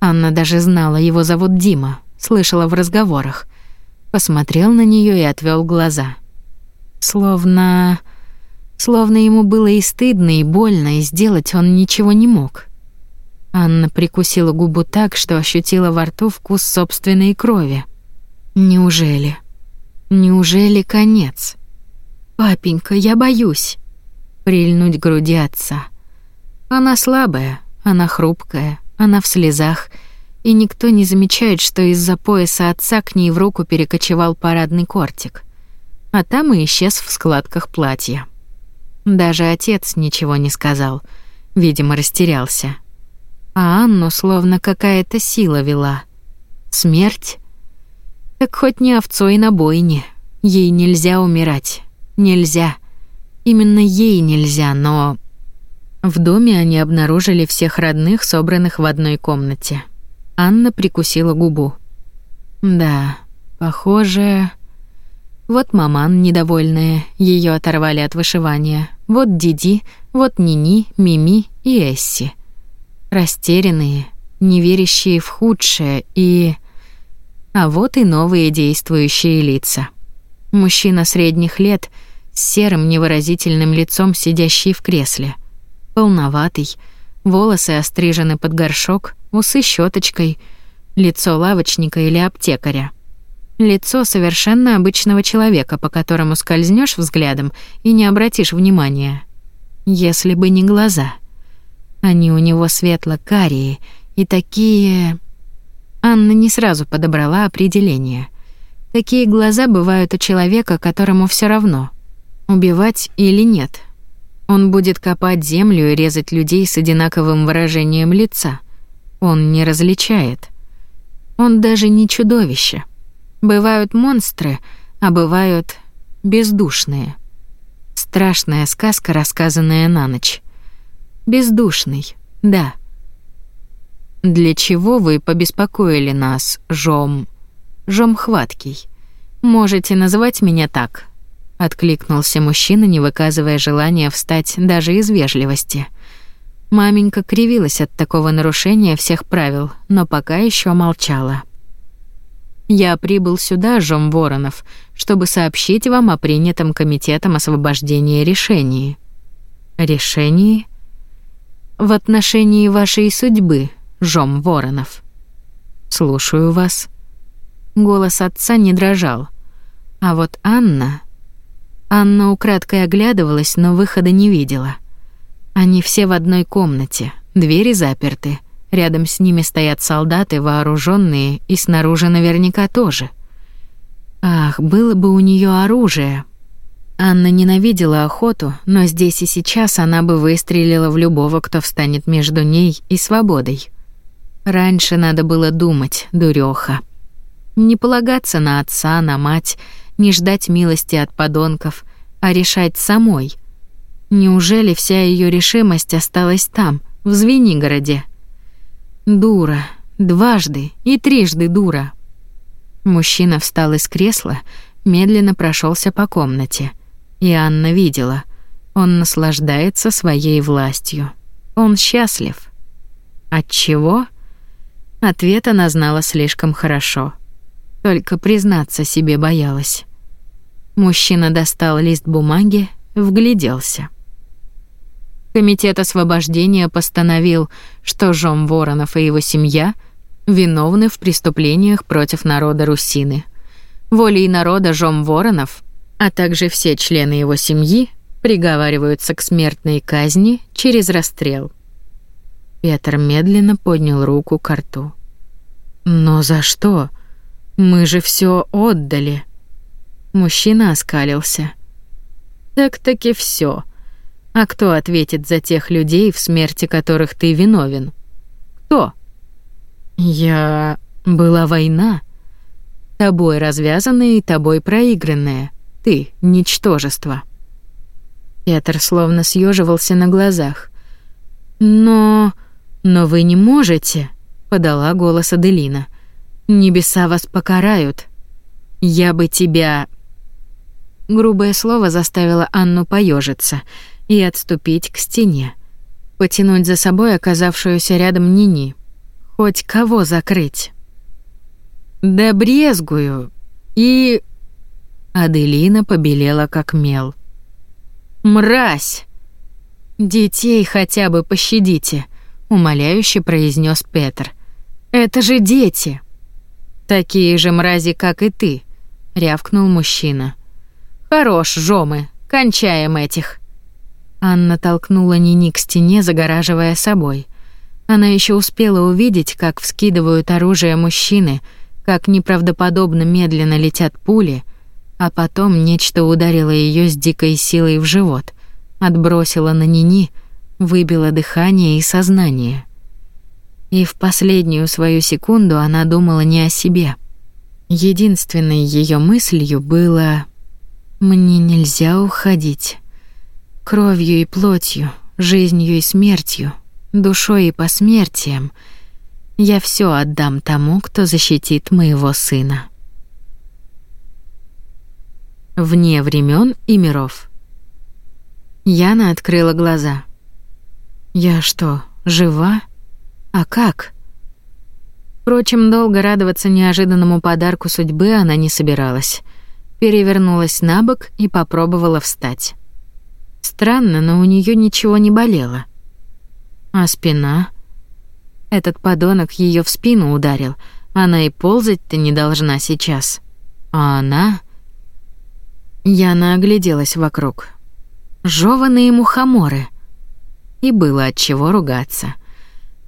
Speaker 1: Анна даже знала, его зовут Дима, слышала в разговорах. Посмотрел на нее и отвел глаза. Словно... Словно ему было и стыдно, и больно, и сделать он ничего не мог. Анна прикусила губу так, что ощутила во рту вкус собственной крови. Неужели? Неужели конец? Папенька, я боюсь. Прильнуть к груди отца. Она слабая, она хрупкая, она в слезах, и никто не замечает, что из-за пояса отца к ней в руку перекочевал парадный кортик. А там и исчез в складках платья. Даже отец ничего не сказал, видимо, растерялся. А Анну словно какая-то сила вела. Смерть так хоть не овцой на бойне. Ей нельзя умирать. Нельзя. Именно ей нельзя, но... В доме они обнаружили всех родных, собранных в одной комнате. Анна прикусила губу. Да, похоже... Вот маман недовольная, ее оторвали от вышивания. Вот Диди, вот Нини, Мими и Эсси. Растерянные, неверящие в худшее и... А вот и новые действующие лица. Мужчина средних лет с серым невыразительным лицом, сидящий в кресле. Полноватый, волосы острижены под горшок, усы щеточкой, лицо лавочника или аптекаря. Лицо совершенно обычного человека, по которому скользнешь взглядом и не обратишь внимания. Если бы не глаза. Они у него светло-карие и такие Анна не сразу подобрала определение. Такие глаза бывают у человека, которому все равно, убивать или нет. Он будет копать землю и резать людей с одинаковым выражением лица. Он не различает. Он даже не чудовище. Бывают монстры, а бывают бездушные. Страшная сказка, рассказанная на ночь. Бездушный, да. «Для чего вы побеспокоили нас, Жом?» «Жом Хваткий. Можете называть меня так», — откликнулся мужчина, не выказывая желания встать даже из вежливости. Маменька кривилась от такого нарушения всех правил, но пока еще молчала. «Я прибыл сюда, Жом Воронов, чтобы сообщить вам о принятом Комитетом освобождения решении». «Решении?» «В отношении вашей судьбы», Жом Воронов. «Слушаю вас». Голос отца не дрожал. А вот Анна... Анна украдкой оглядывалась, но выхода не видела. Они все в одной комнате, двери заперты. Рядом с ними стоят солдаты, вооруженные, и снаружи наверняка тоже. Ах, было бы у нее оружие. Анна ненавидела охоту, но здесь и сейчас она бы выстрелила в любого, кто встанет между ней и свободой. Раньше надо было думать, дуреха. Не полагаться на отца, на мать, не ждать милости от подонков, а решать самой. Неужели вся ее решимость осталась там, в Звенигороде? Дура, дважды и трижды дура. Мужчина встал из кресла, медленно прошелся по комнате. И Анна видела, он наслаждается своей властью. Он счастлив. От чего? Ответ она знала слишком хорошо. Только признаться себе боялась. Мужчина достал лист бумаги, вгляделся. Комитет освобождения постановил, что Жом Воронов и его семья виновны в преступлениях против народа Русины. Волей народа Жом Воронов, а также все члены его семьи, приговариваются к смертной казни через расстрел. Петр медленно поднял руку к рту. Но за что? Мы же все отдали. Мужчина оскалился. Так-таки все. А кто ответит за тех людей, в смерти которых ты виновен? Кто? Я была война, тобой развязанная и тобой проигранная. Ты ничтожество. Петр словно съеживался на глазах. Но «Но вы не можете», — подала голос Аделина. «Небеса вас покарают. Я бы тебя...» Грубое слово заставило Анну поежиться и отступить к стене. Потянуть за собой оказавшуюся рядом Нини. Хоть кого закрыть. «Да брезгую. И...» Аделина побелела как мел. «Мразь! Детей хотя бы пощадите!» умоляюще произнес Петр. Это же дети. Такие же мрази, как и ты, рявкнул мужчина. Хорош, жомы, кончаем этих. Анна толкнула Нини к стене, загораживая собой. Она еще успела увидеть, как вскидывают оружие мужчины, как неправдоподобно медленно летят пули, а потом нечто ударило ее с дикой силой в живот, отбросило на Нини, Выбила дыхание и сознание. И в последнюю свою секунду она думала не о себе. Единственной ее мыслью было «Мне нельзя уходить. Кровью и плотью, жизнью и смертью, душой и посмертием я все отдам тому, кто защитит моего сына». Вне времен и миров. Яна открыла глаза. Я что, жива? А как? Впрочем, долго радоваться неожиданному подарку судьбы она не собиралась. Перевернулась на бок и попробовала встать. Странно, но у нее ничего не болело. А спина? Этот подонок ее в спину ударил. Она и ползать-то не должна сейчас. А она... Яна огляделась вокруг. Жёваные мухоморы — и было от чего ругаться.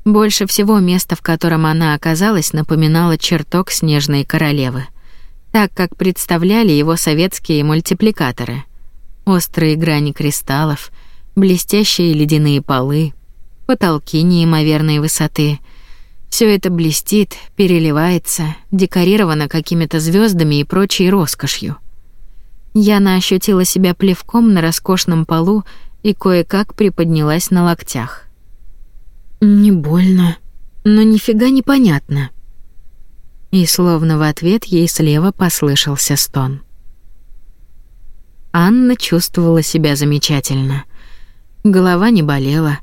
Speaker 1: Больше всего место, в котором она оказалась, напоминало чертог Снежной королевы, так как представляли его советские мультипликаторы. Острые грани кристаллов, блестящие ледяные полы, потолки неимоверной высоты. Все это блестит, переливается, декорировано какими-то звездами и прочей роскошью. Яна ощутила себя плевком на роскошном полу и кое-как приподнялась на локтях. Не больно, но нифига не понятно. И словно в ответ ей слева послышался стон. Анна чувствовала себя замечательно. Голова не болела,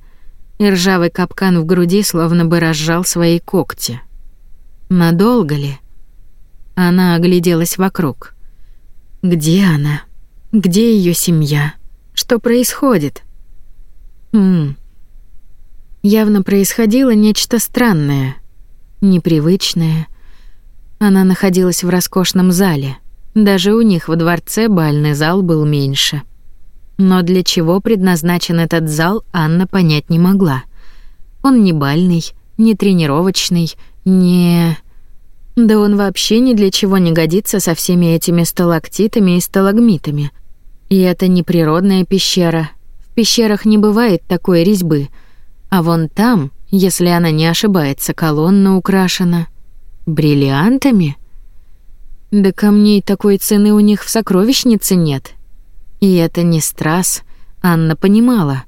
Speaker 1: и ржавый капкан в груди словно бы разжал свои когти. Надолго ли? Она огляделась вокруг. Где она? Где ее семья? Что происходит? Хм. Явно происходило нечто странное, непривычное. Она находилась в роскошном зале. Даже у них во дворце бальный зал был меньше. Но для чего предназначен этот зал, Анна понять не могла. Он не бальный, не тренировочный, не... Да он вообще ни для чего не годится со всеми этими сталактитами и сталагмитами. И это не природная пещера. В пещерах не бывает такой резьбы. А вон там, если она не ошибается, колонна украшена бриллиантами. Да камней такой цены у них в сокровищнице нет. И это не страз, Анна понимала.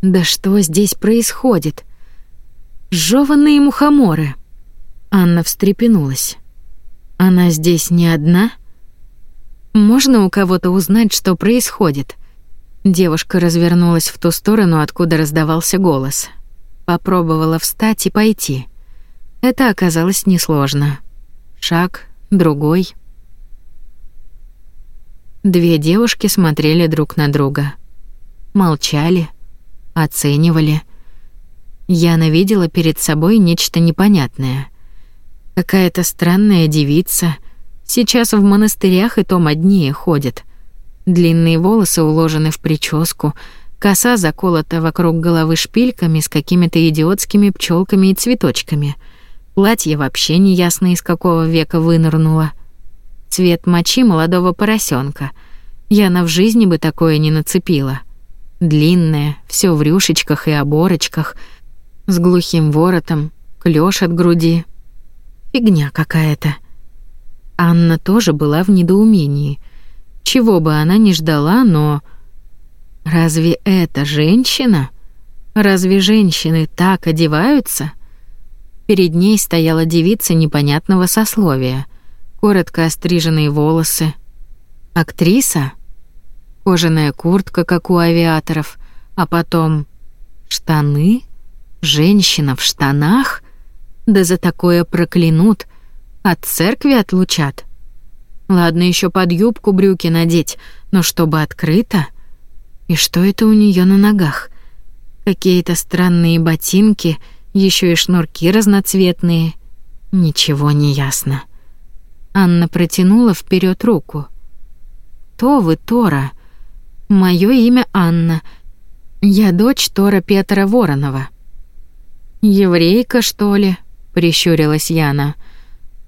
Speaker 1: Да что здесь происходит? Жёванные мухоморы. Анна встрепенулась. Она здесь не одна? — можно у кого-то узнать, что происходит? Девушка развернулась в ту сторону, откуда раздавался голос. Попробовала встать и пойти. Это оказалось несложно. Шаг, другой. Две девушки смотрели друг на друга. Молчали, оценивали. Яна видела перед собой нечто непонятное. Какая-то странная девица — Сейчас в монастырях и том одни ходят. Длинные волосы уложены в прическу, коса заколота вокруг головы шпильками с какими-то идиотскими пчелками и цветочками. Платье вообще неясно из какого века вынырнуло. Цвет мочи молодого поросенка. Яна в жизни бы такое не нацепила. Длинное, все в рюшечках и оборочках, с глухим воротом, клёш от груди. Фигня какая-то. Анна тоже была в недоумении. Чего бы она ни ждала, но... Разве это женщина? Разве женщины так одеваются? Перед ней стояла девица непонятного сословия. Коротко остриженные волосы. Актриса? Кожаная куртка, как у авиаторов. А потом... Штаны? Женщина в штанах? Да за такое проклянут. От церкви отлучат. Ладно еще под юбку брюки надеть, но чтобы открыто. И что это у нее на ногах? Какие-то странные ботинки, еще и шнурки разноцветные. Ничего не ясно. Анна протянула вперед руку. «Кто вы, Тора? Мое имя Анна. Я дочь Тора Петра Воронова». «Еврейка, что ли?» — прищурилась Яна. «Еврейка?»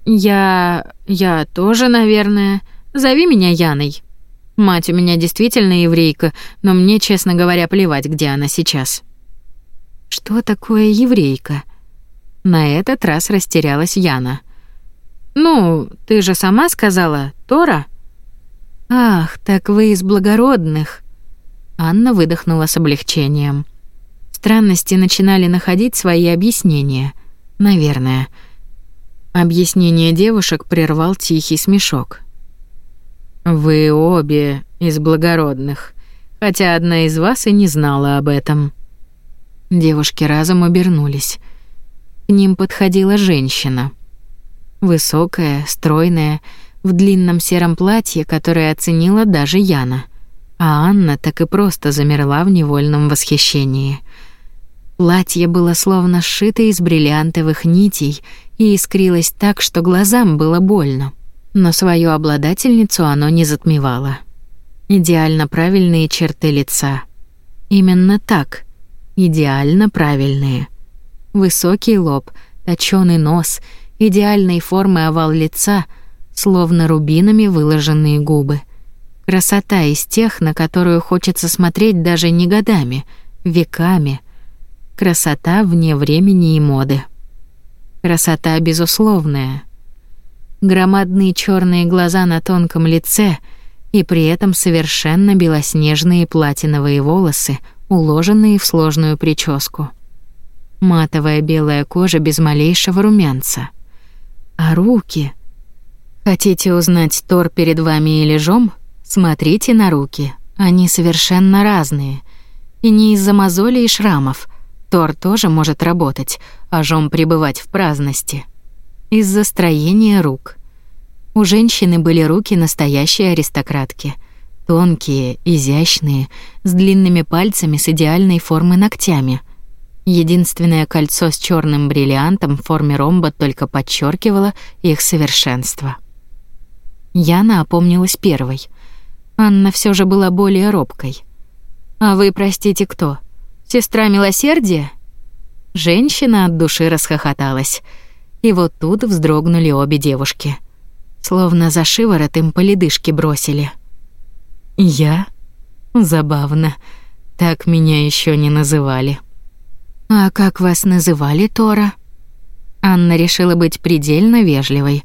Speaker 1: Я... я тоже, наверное. Зови меня Яной. Мать у меня действительно еврейка, но мне, честно говоря, плевать, где она сейчас. Что такое еврейка? На этот раз растерялась Яна. Ну, ты же сама сказала, Тора? Ах, так вы из благородных. Анна выдохнула с облегчением. Странности начинали находить свои объяснения, наверное. Объяснение девушек прервал тихий смешок. «Вы обе из благородных, хотя одна из вас и не знала об этом». Девушки разом обернулись. К ним подходила женщина. Высокая, стройная, в длинном сером платье, которое оценила даже Яна. А Анна так и просто замерла в невольном восхищении. Платье было словно сшито из бриллиантовых нитей — и искрилось так, что глазам было больно, но свою обладательницу оно не затмевало. Идеально правильные черты лица. Именно так. Идеально правильные. Высокий лоб, точёный нос, идеальной формы овал лица, словно рубинами выложенные губы. Красота из тех, на которую хочется смотреть даже не годами, веками. Красота вне времени и моды. Красота безусловная. Громадные черные глаза на тонком лице и при этом совершенно белоснежные платиновые волосы, уложенные в сложную прическу. Матовая белая кожа без малейшего румянца. А руки... Хотите узнать, Тор перед вами или Жом? Смотрите на руки. Они совершенно разные. И не из-за мозолей и шрамов — Тор тоже может работать, а Жом пребывать в праздности. Из-за строения рук. У женщины были руки настоящей аристократки. Тонкие, изящные, с длинными пальцами с идеальной формы ногтями. Единственное кольцо с черным бриллиантом в форме ромба только подчеркивало их совершенство. Яна опомнилась первой. Анна все же была более робкой. «А вы, простите, кто?» Сестра милосердия? Женщина от души расхохоталась. И вот тут вздрогнули обе девушки. Словно за шиворот им по ледышке бросили. Я? Забавно. Так меня еще не называли. А как вас называли, Тора? Анна решила быть предельно вежливой.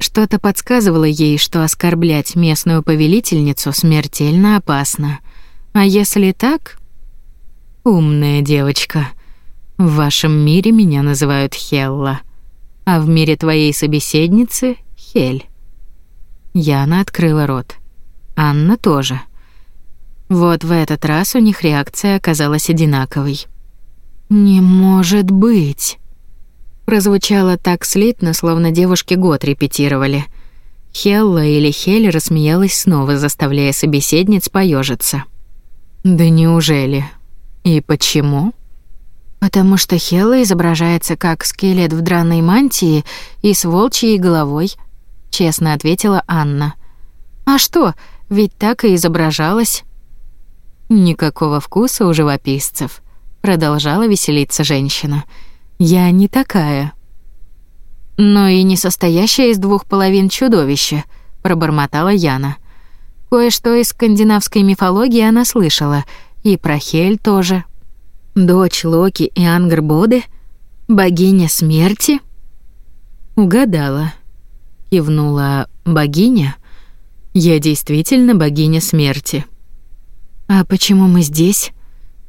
Speaker 1: Что-то подсказывало ей, что оскорблять местную повелительницу смертельно опасно. А если так, Умная девочка. В вашем мире меня называют Хелла, а в мире твоей собеседницы Хель. Яна открыла рот. Анна тоже. Вот в этот раз у них реакция оказалась одинаковой. Не может быть. Прозвучало так слитно, словно девушки год репетировали. Хелла или Хель рассмеялась снова, заставляя собеседниц поежиться. Да неужели? «И почему?» «Потому что Хелла изображается как скелет в драной мантии и с волчьей головой», — честно ответила Анна. «А что, ведь так и изображалась». «Никакого вкуса у живописцев», — продолжала веселиться женщина. «Я не такая». «Но и не состоящая из двух половин чудовища», — пробормотала Яна. «Кое-что из скандинавской мифологии она слышала — и про Хель тоже. Дочь Локи и Ангрбоды? Богиня смерти? Угадала. Кивнула богиня. Я действительно богиня смерти. А почему мы здесь?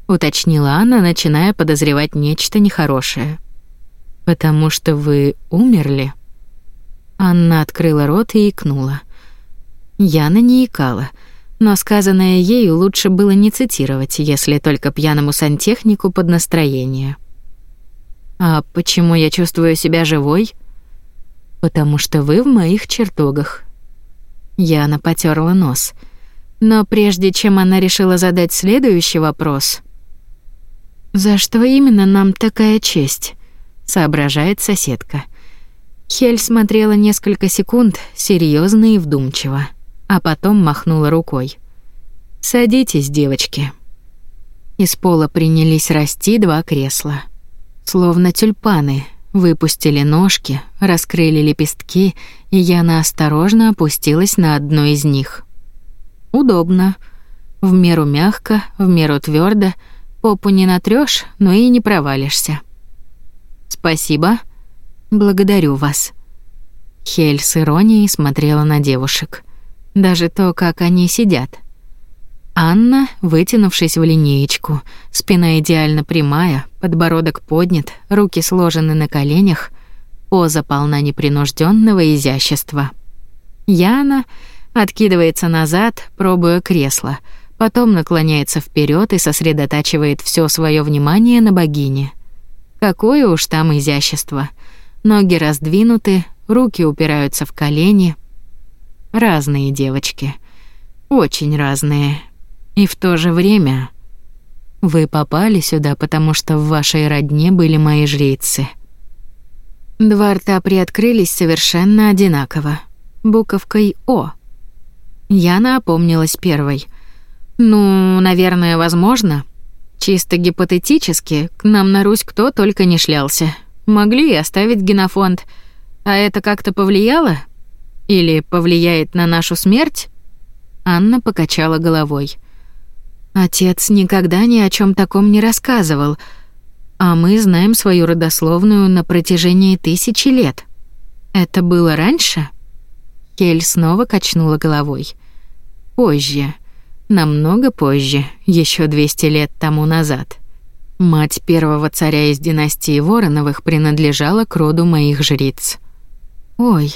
Speaker 1: уточнила она, начиная подозревать нечто нехорошее. Потому что вы умерли. Анна открыла рот и икнула. Яна не икала но сказанное ею лучше было не цитировать, если только пьяному сантехнику под настроение. А почему я чувствую себя живой? Потому что вы в моих чертогах. Яна потёрла нос. Но прежде чем она решила задать следующий вопрос, за что именно нам такая честь? соображает соседка. Хель смотрела несколько секунд, серьёзно и вдумчиво а потом махнула рукой. «Садитесь, девочки». Из пола принялись расти два кресла. Словно тюльпаны, выпустили ножки, раскрыли лепестки, и Яна осторожно опустилась на одно из них. Удобно. В меру мягко, в меру твердо. попу не натрёшь, но и не провалишься. «Спасибо. Благодарю вас». Хель с иронией смотрела на девушек даже то, как они сидят. Анна, вытянувшись в линеечку, спина идеально прямая, подбородок поднят, руки сложены на коленях, поза полна непринужденного изящества. Яна откидывается назад, пробуя кресло, потом наклоняется вперед и сосредотачивает все свое внимание на богине. Какое уж там изящество. Ноги раздвинуты, руки упираются в колени — Разные девочки. Очень разные. И в то же время... Вы попали сюда, потому что в вашей родне были мои жрицы. Два рта приоткрылись совершенно одинаково. Буковкой «О». Яна опомнилась первой. «Ну, наверное, возможно. Чисто гипотетически, к нам на Русь кто только не шлялся. Могли и оставить генофонд. А это как-то повлияло? Или повлияет на нашу смерть? Анна покачала головой. Отец никогда ни о чем таком не рассказывал, а мы знаем свою родословную на протяжении тысячи лет. Это было раньше? Кель снова качнула головой. Позже. Намного позже, еще 200 лет тому назад. Мать первого царя из династии Вороновых принадлежала к роду моих жриц. Ой,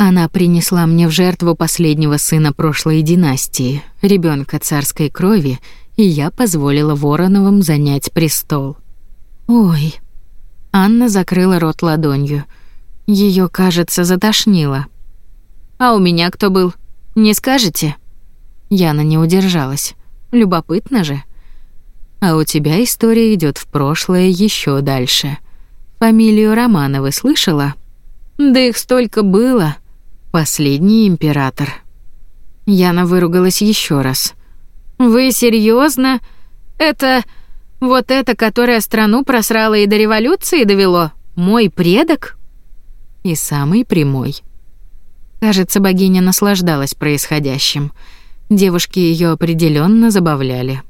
Speaker 1: она принесла мне в жертву последнего сына прошлой династии, ребенка царской крови, и я позволила Вороновым занять престол. Ой. Анна закрыла рот ладонью. Ее, кажется, затошнило. А у меня кто был? Не скажете? Яна не удержалась. Любопытно же. А у тебя история идет в прошлое еще дальше. Фамилию Романовы слышала? Да их столько было. Последний император. Яна выругалась еще раз. Вы серьезно? Это вот это, которое страну просрало и до революции довело? Мой предок? И самый прямой. Кажется, богиня наслаждалась происходящим. Девушки ее определенно забавляли.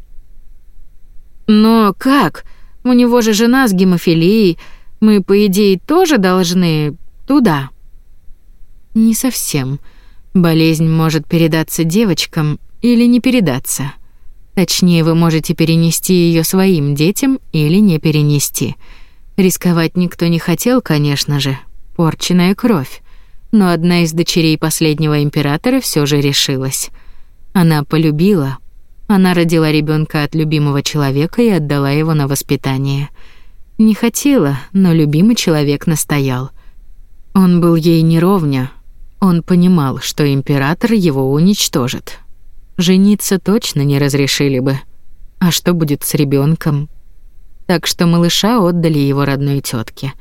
Speaker 1: Но как? У него же жена с гемофилией. Мы по идее тоже должны туда. Не совсем. Болезнь может передаться девочкам или не передаться. Точнее, вы можете перенести ее своим детям или не перенести. Рисковать никто не хотел, конечно же. Порченная кровь. Но одна из дочерей последнего императора все же решилась. Она полюбила. Она родила ребенка от любимого человека и отдала его на воспитание. Не хотела, но любимый человек настоял. Он был ей неровня, он понимал, что император его уничтожит. Жениться точно не разрешили бы. А что будет с ребенком? Так что малыша отдали его родной тетке.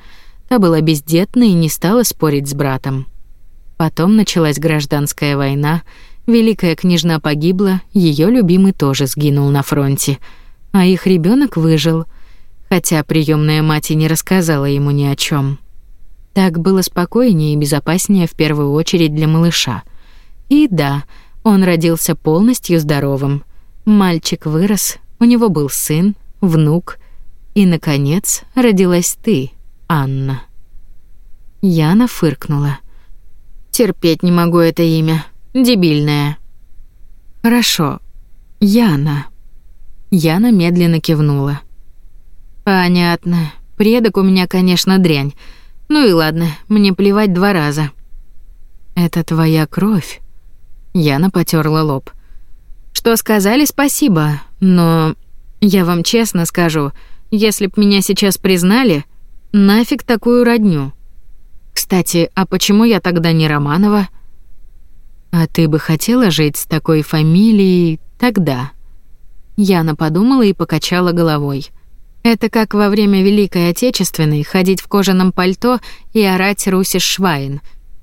Speaker 1: Та была бездетна и не стала спорить с братом. Потом началась гражданская война, великая княжна погибла, ее любимый тоже сгинул на фронте, а их ребенок выжил, хотя приемная мать и не рассказала ему ни о чем. Так было спокойнее и безопаснее в первую очередь для малыша. И да, он родился полностью здоровым. Мальчик вырос, у него был сын, внук, и наконец родилась ты, Анна. Яна фыркнула. Терпеть не могу это имя. Дебильное. Хорошо. Яна. Яна медленно кивнула. Понятно. Предок у меня, конечно, дрянь. Ну и ладно, мне плевать два раза. Это твоя кровь. Яна потёрла лоб. Что сказали, спасибо, но я вам честно скажу, если б меня сейчас признали, нафиг такую родню. Кстати, а почему я тогда не Романова? А ты бы хотела жить с такой фамилией тогда? Яна подумала и покачала головой. Это как во время Великой Отечественной ходить в кожаном пальто и орать «Руси Швайн».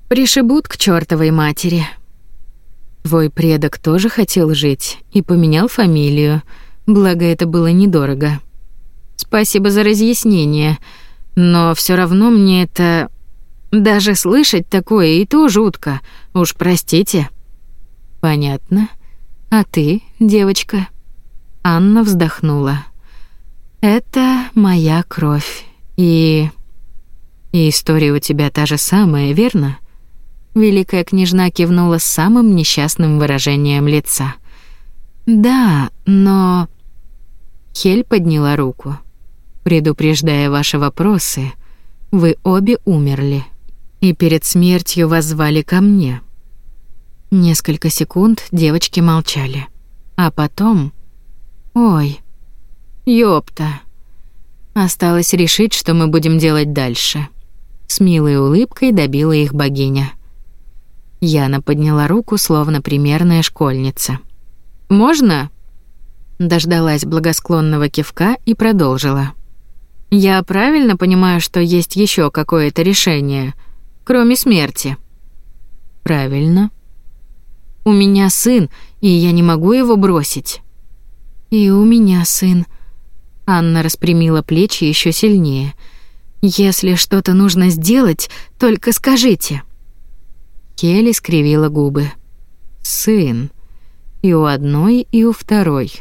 Speaker 1: Пришибут к чёртовой матери. Твой предок тоже хотел жить и поменял фамилию, благо это было недорого. Спасибо за разъяснение, но всё равно мне это... Даже слышать такое и то жутко, уж простите. Понятно. А ты, девочка? Анна вздохнула. Это моя кровь. И и история у тебя та же самая, верно? Великая княжна кивнула с самым несчастным выражением лица. Да, но Хель подняла руку. Предупреждая ваши вопросы, вы обе умерли и перед смертью вас ко мне. Несколько секунд девочки молчали, а потом Ой, Ёпта. Осталось решить, что мы будем делать дальше. С милой улыбкой добила их богиня. Яна подняла руку, словно примерная школьница. «Можно?» Дождалась благосклонного кивка и продолжила. «Я правильно понимаю, что есть еще какое-то решение, кроме смерти?» «Правильно. У меня сын, и я не могу его бросить». «И у меня сын», Анна распрямила плечи еще сильнее. Если что-то нужно сделать, только скажите. Келли скривила губы. Сын. И у одной, и у второй.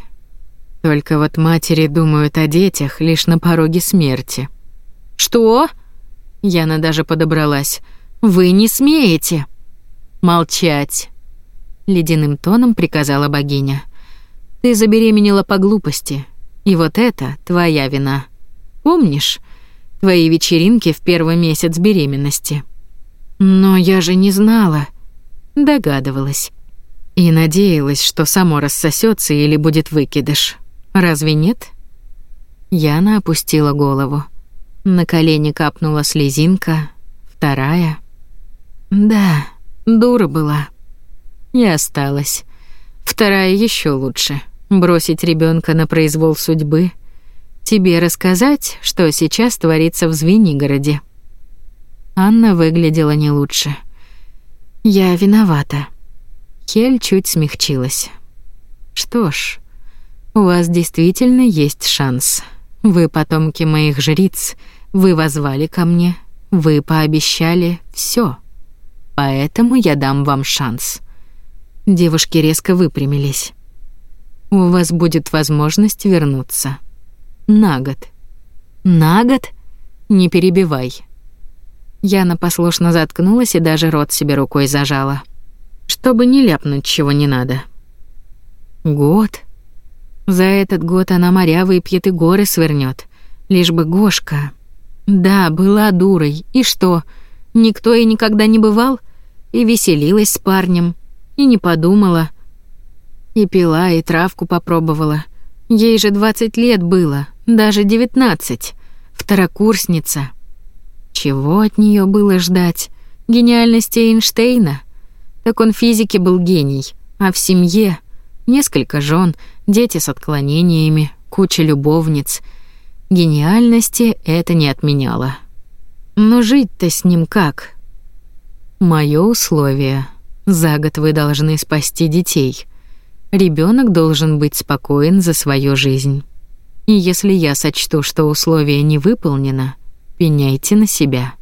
Speaker 1: Только вот матери думают о детях лишь на пороге смерти. Что? Яна даже подобралась. Вы не смеете. Молчать, ледяным тоном приказала богиня. Ты забеременела по глупости, и вот это твоя вина. Помнишь твои вечеринки в первый месяц беременности? Но я же не знала. Догадывалась. И надеялась, что само рассосется или будет выкидыш. Разве нет? Яна опустила голову. На колени капнула слезинка, вторая. Да, дура была. И осталась. Вторая еще лучше бросить ребенка на произвол судьбы, тебе рассказать, что сейчас творится в Звенигороде. Анна выглядела не лучше. Я виновата. Хель чуть смягчилась. Что ж, у вас действительно есть шанс. Вы потомки моих жриц, вы возвали ко мне, вы пообещали все. Поэтому я дам вам шанс. Девушки резко выпрямились у вас будет возможность вернуться. На год. На год? Не перебивай. Яна послушно заткнулась и даже рот себе рукой зажала, чтобы не ляпнуть чего не надо. Год. За этот год она моря выпьет и горы свернет, лишь бы Гошка. Да, была дурой. И что? Никто и никогда не бывал и веселилась с парнем и не подумала, и пила, и травку попробовала. Ей же 20 лет было, даже 19. Второкурсница. Чего от нее было ждать? Гениальности Эйнштейна? Так он в физике был гений, а в семье несколько жен, дети с отклонениями, куча любовниц. Гениальности это не отменяло. Но жить-то с ним как? Мое условие. За год вы должны спасти детей. Ребенок должен быть спокоен за свою жизнь. И если я сочту, что условие не выполнено, пеняйте на себя.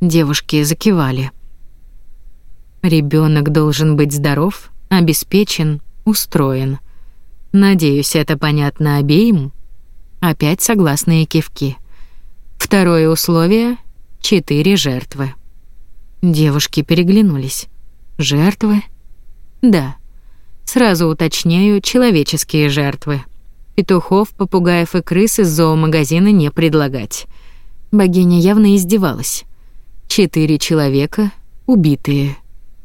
Speaker 1: Девушки закивали. Ребенок должен быть здоров, обеспечен, устроен. Надеюсь, это понятно обеим. Опять согласные кивки. Второе условие четыре жертвы. Девушки переглянулись. Жертвы? Да. Сразу уточняю, человеческие жертвы. Петухов, попугаев и крыс из зоомагазина не предлагать. Богиня явно издевалась. Четыре человека убитые.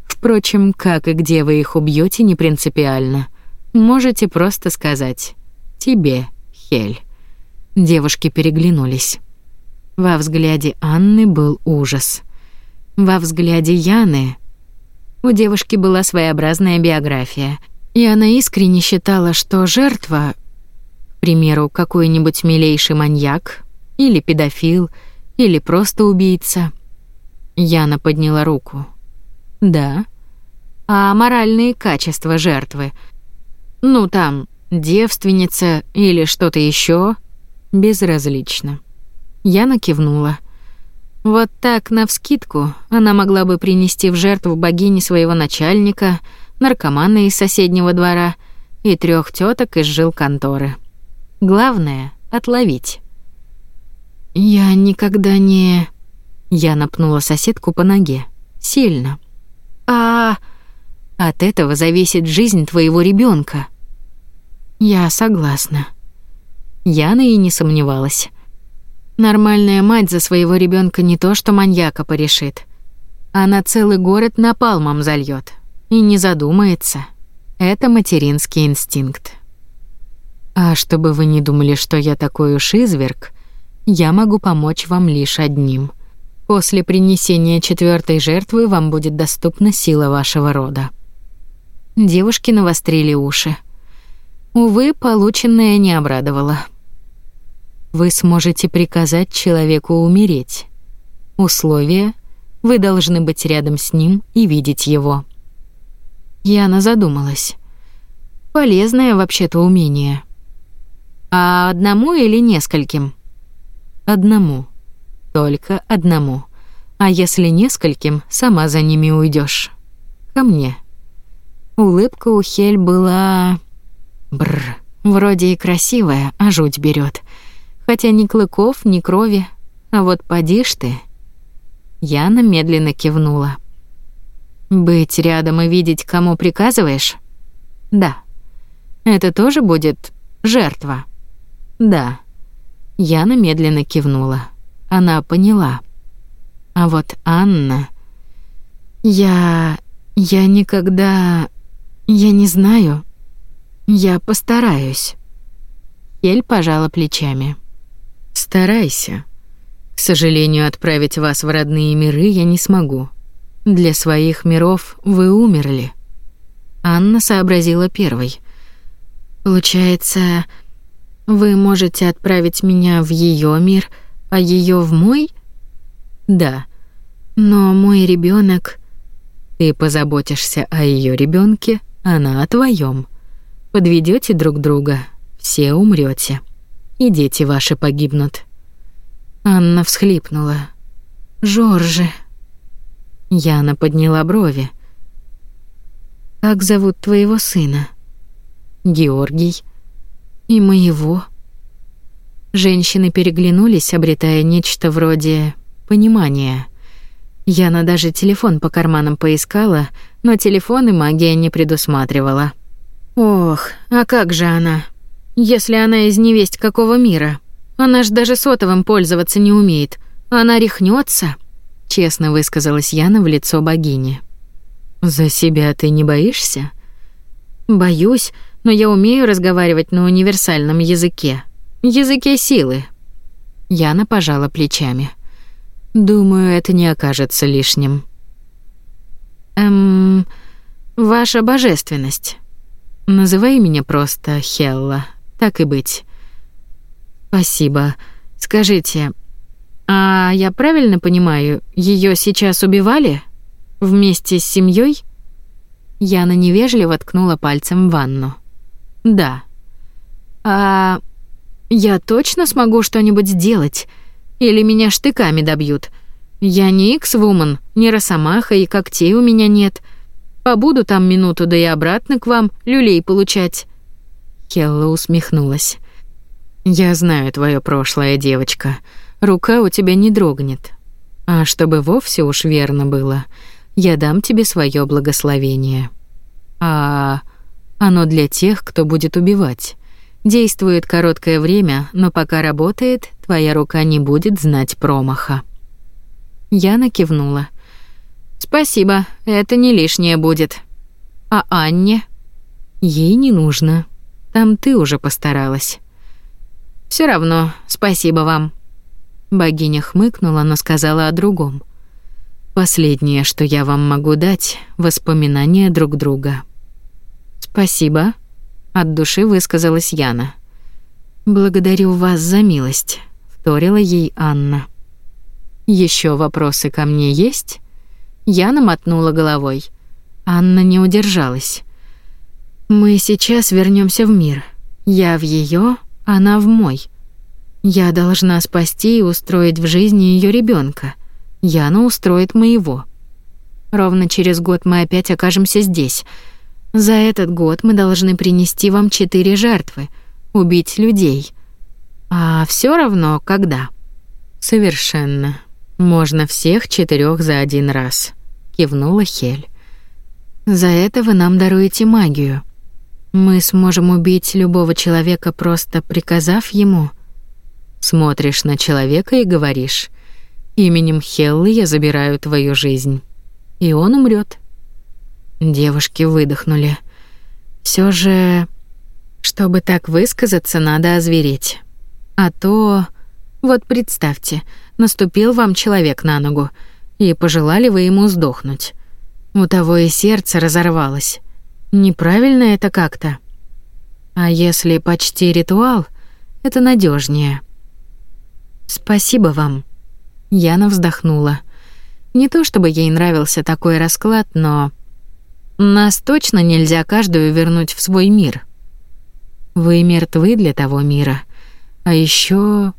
Speaker 1: Впрочем, как и где вы их убьете, не принципиально. Можете просто сказать: "Тебе, Хель". Девушки переглянулись. Во взгляде Анны был ужас. Во взгляде Яны у девушки была своеобразная биография. И она искренне считала, что жертва, к примеру, какой-нибудь милейший маньяк или педофил, или просто убийца. Яна подняла руку. Да. А моральные качества жертвы? Ну там, девственница или что-то еще? Безразлично. Яна кивнула. Вот так на навскидку она могла бы принести в жертву богини своего начальника, наркомана из соседнего двора и трех теток из жилконторы. Главное — отловить. «Я никогда не...» Я напнула соседку по ноге. Сильно. «А...» «От этого зависит жизнь твоего ребенка. «Я согласна». Яна и не сомневалась. Нормальная мать за своего ребенка не то что маньяка порешит. Она целый город напалмом зальет и не задумается. Это материнский инстинкт. А чтобы вы не думали, что я такой уж изверг, я могу помочь вам лишь одним. После принесения четвертой жертвы вам будет доступна сила вашего рода. Девушки навострили уши. Увы, полученное не обрадовало. Вы сможете приказать человеку умереть. Условие — вы должны быть рядом с ним и видеть его. Яна задумалась. Полезное вообще-то умение. А одному или нескольким? Одному. Только одному. А если нескольким, сама за ними уйдешь. Ко мне. Улыбка у Хель была... Бр. Вроде и красивая, а жуть берет. Хотя ни клыков, ни крови. А вот подишь ты... Яна медленно кивнула. Быть рядом и видеть, кому приказываешь? Да. Это тоже будет жертва? Да. Яна медленно кивнула. Она поняла. А вот Анна... Я... я никогда... я не знаю. Я постараюсь. Эль пожала плечами. Старайся. К сожалению, отправить вас в родные миры я не смогу. Для своих миров вы умерли. Анна сообразила первой. Получается, вы можете отправить меня в ее мир, а ее в мой? Да. Но мой ребенок. Ты позаботишься о ее ребенке, она о твоем. Подведете друг друга, все умрете, И дети ваши погибнут. Анна всхлипнула. Жоржи Яна подняла брови. «Как зовут твоего сына?» «Георгий». «И моего?» Женщины переглянулись, обретая нечто вроде понимания. Яна даже телефон по карманам поискала, но телефоны и магия не предусматривала. «Ох, а как же она? Если она из невесть какого мира? Она ж даже сотовым пользоваться не умеет. Она рехнется честно высказалась Яна в лицо богини. За себя ты не боишься? Боюсь, но я умею разговаривать на универсальном языке, языке силы. Яна пожала плечами. Думаю, это не окажется лишним. Эм, ваша божественность. Называй меня просто Хелла, так и быть. Спасибо. Скажите, а я правильно понимаю, ее сейчас убивали? Вместе с семьей? Яна невежливо ткнула пальцем в ванну. Да. А я точно смогу что-нибудь сделать? Или меня штыками добьют? Я не икс-вумен, не росомаха и когтей у меня нет. Побуду там минуту, да и обратно к вам люлей получать». Келла усмехнулась. «Я знаю твое прошлое, девочка рука у тебя не дрогнет. А чтобы вовсе уж верно было, я дам тебе свое благословение. А оно для тех, кто будет убивать. Действует короткое время, но пока работает, твоя рука не будет знать промаха. Яна кивнула. Спасибо, это не лишнее будет. А Анне? Ей не нужно. Там ты уже постаралась. Все равно, спасибо вам. Богиня хмыкнула, но сказала о другом. «Последнее, что я вам могу дать — воспоминания друг друга». «Спасибо», — от души высказалась Яна. «Благодарю вас за милость», — вторила ей Анна. Еще вопросы ко мне есть?» Яна мотнула головой. Анна не удержалась. «Мы сейчас вернемся в мир. Я в ее, она в мой. Я должна спасти и устроить в жизни ее ребенка. Яна устроит моего. Ровно через год мы опять окажемся здесь. За этот год мы должны принести вам четыре жертвы, убить людей. А все равно когда. Совершенно. Можно всех четырех за один раз, кивнула Хель. За это вы нам даруете магию. Мы сможем убить любого человека, просто приказав ему. Смотришь на человека и говоришь: "Именем Хеллы я забираю твою жизнь". И он умрет. Девушки выдохнули. Все же, чтобы так высказаться, надо озвереть. А то вот представьте, наступил вам человек на ногу, и пожелали вы ему сдохнуть. У того и сердце разорвалось. Неправильно это как-то. А если почти ритуал, это надежнее. «Спасибо вам». Яна вздохнула. Не то чтобы ей нравился такой расклад, но... Нас точно нельзя каждую вернуть в свой мир. Вы мертвы для того мира. А еще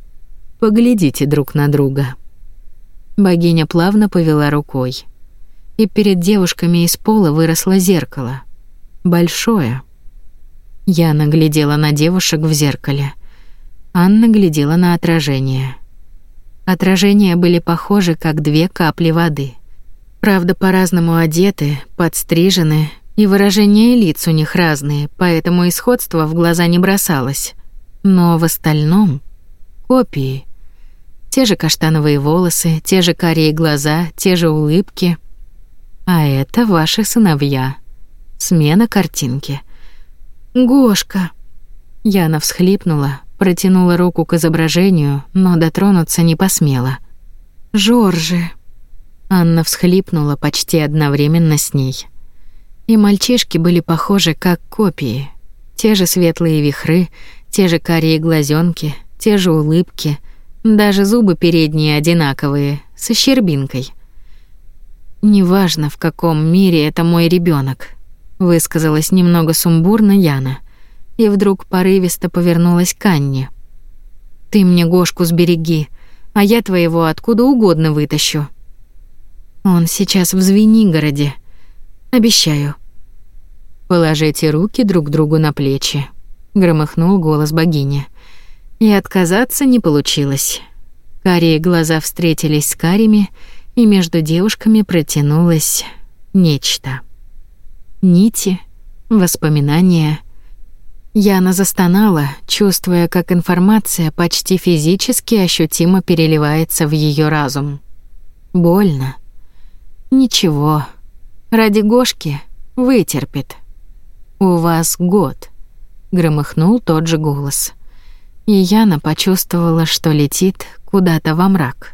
Speaker 1: поглядите друг на друга. Богиня плавно повела рукой. И перед девушками из пола выросло зеркало. Большое. Яна глядела на девушек в зеркале — Анна глядела на отражение. Отражения были похожи, как две капли воды. Правда, по-разному одеты, подстрижены, и выражения лиц у них разные, поэтому сходство в глаза не бросалось. Но в остальном — копии. Те же каштановые волосы, те же карие глаза, те же улыбки. А это ваши сыновья. Смена картинки. «Гошка!» Яна всхлипнула, Протянула руку к изображению, но дотронуться не посмела. «Жоржи!» Анна всхлипнула почти одновременно с ней. И мальчишки были похожи как копии. Те же светлые вихры, те же карие глазенки, те же улыбки, даже зубы передние одинаковые, со щербинкой. «Неважно, в каком мире это мой ребенок, высказалась немного сумбурно Яна и вдруг порывисто повернулась к Анне. «Ты мне Гошку сбереги, а я твоего откуда угодно вытащу. Он сейчас в Звенигороде. Обещаю». «Положите руки друг другу на плечи», — громыхнул голос богини. И отказаться не получилось. Карие глаза встретились с карими, и между девушками протянулось нечто. Нити, воспоминания — Яна застонала, чувствуя, как информация почти физически ощутимо переливается в ее разум. Больно. Ничего. Ради Гошки вытерпит. У вас год, громыхнул тот же голос. И Яна почувствовала, что летит куда-то во мрак.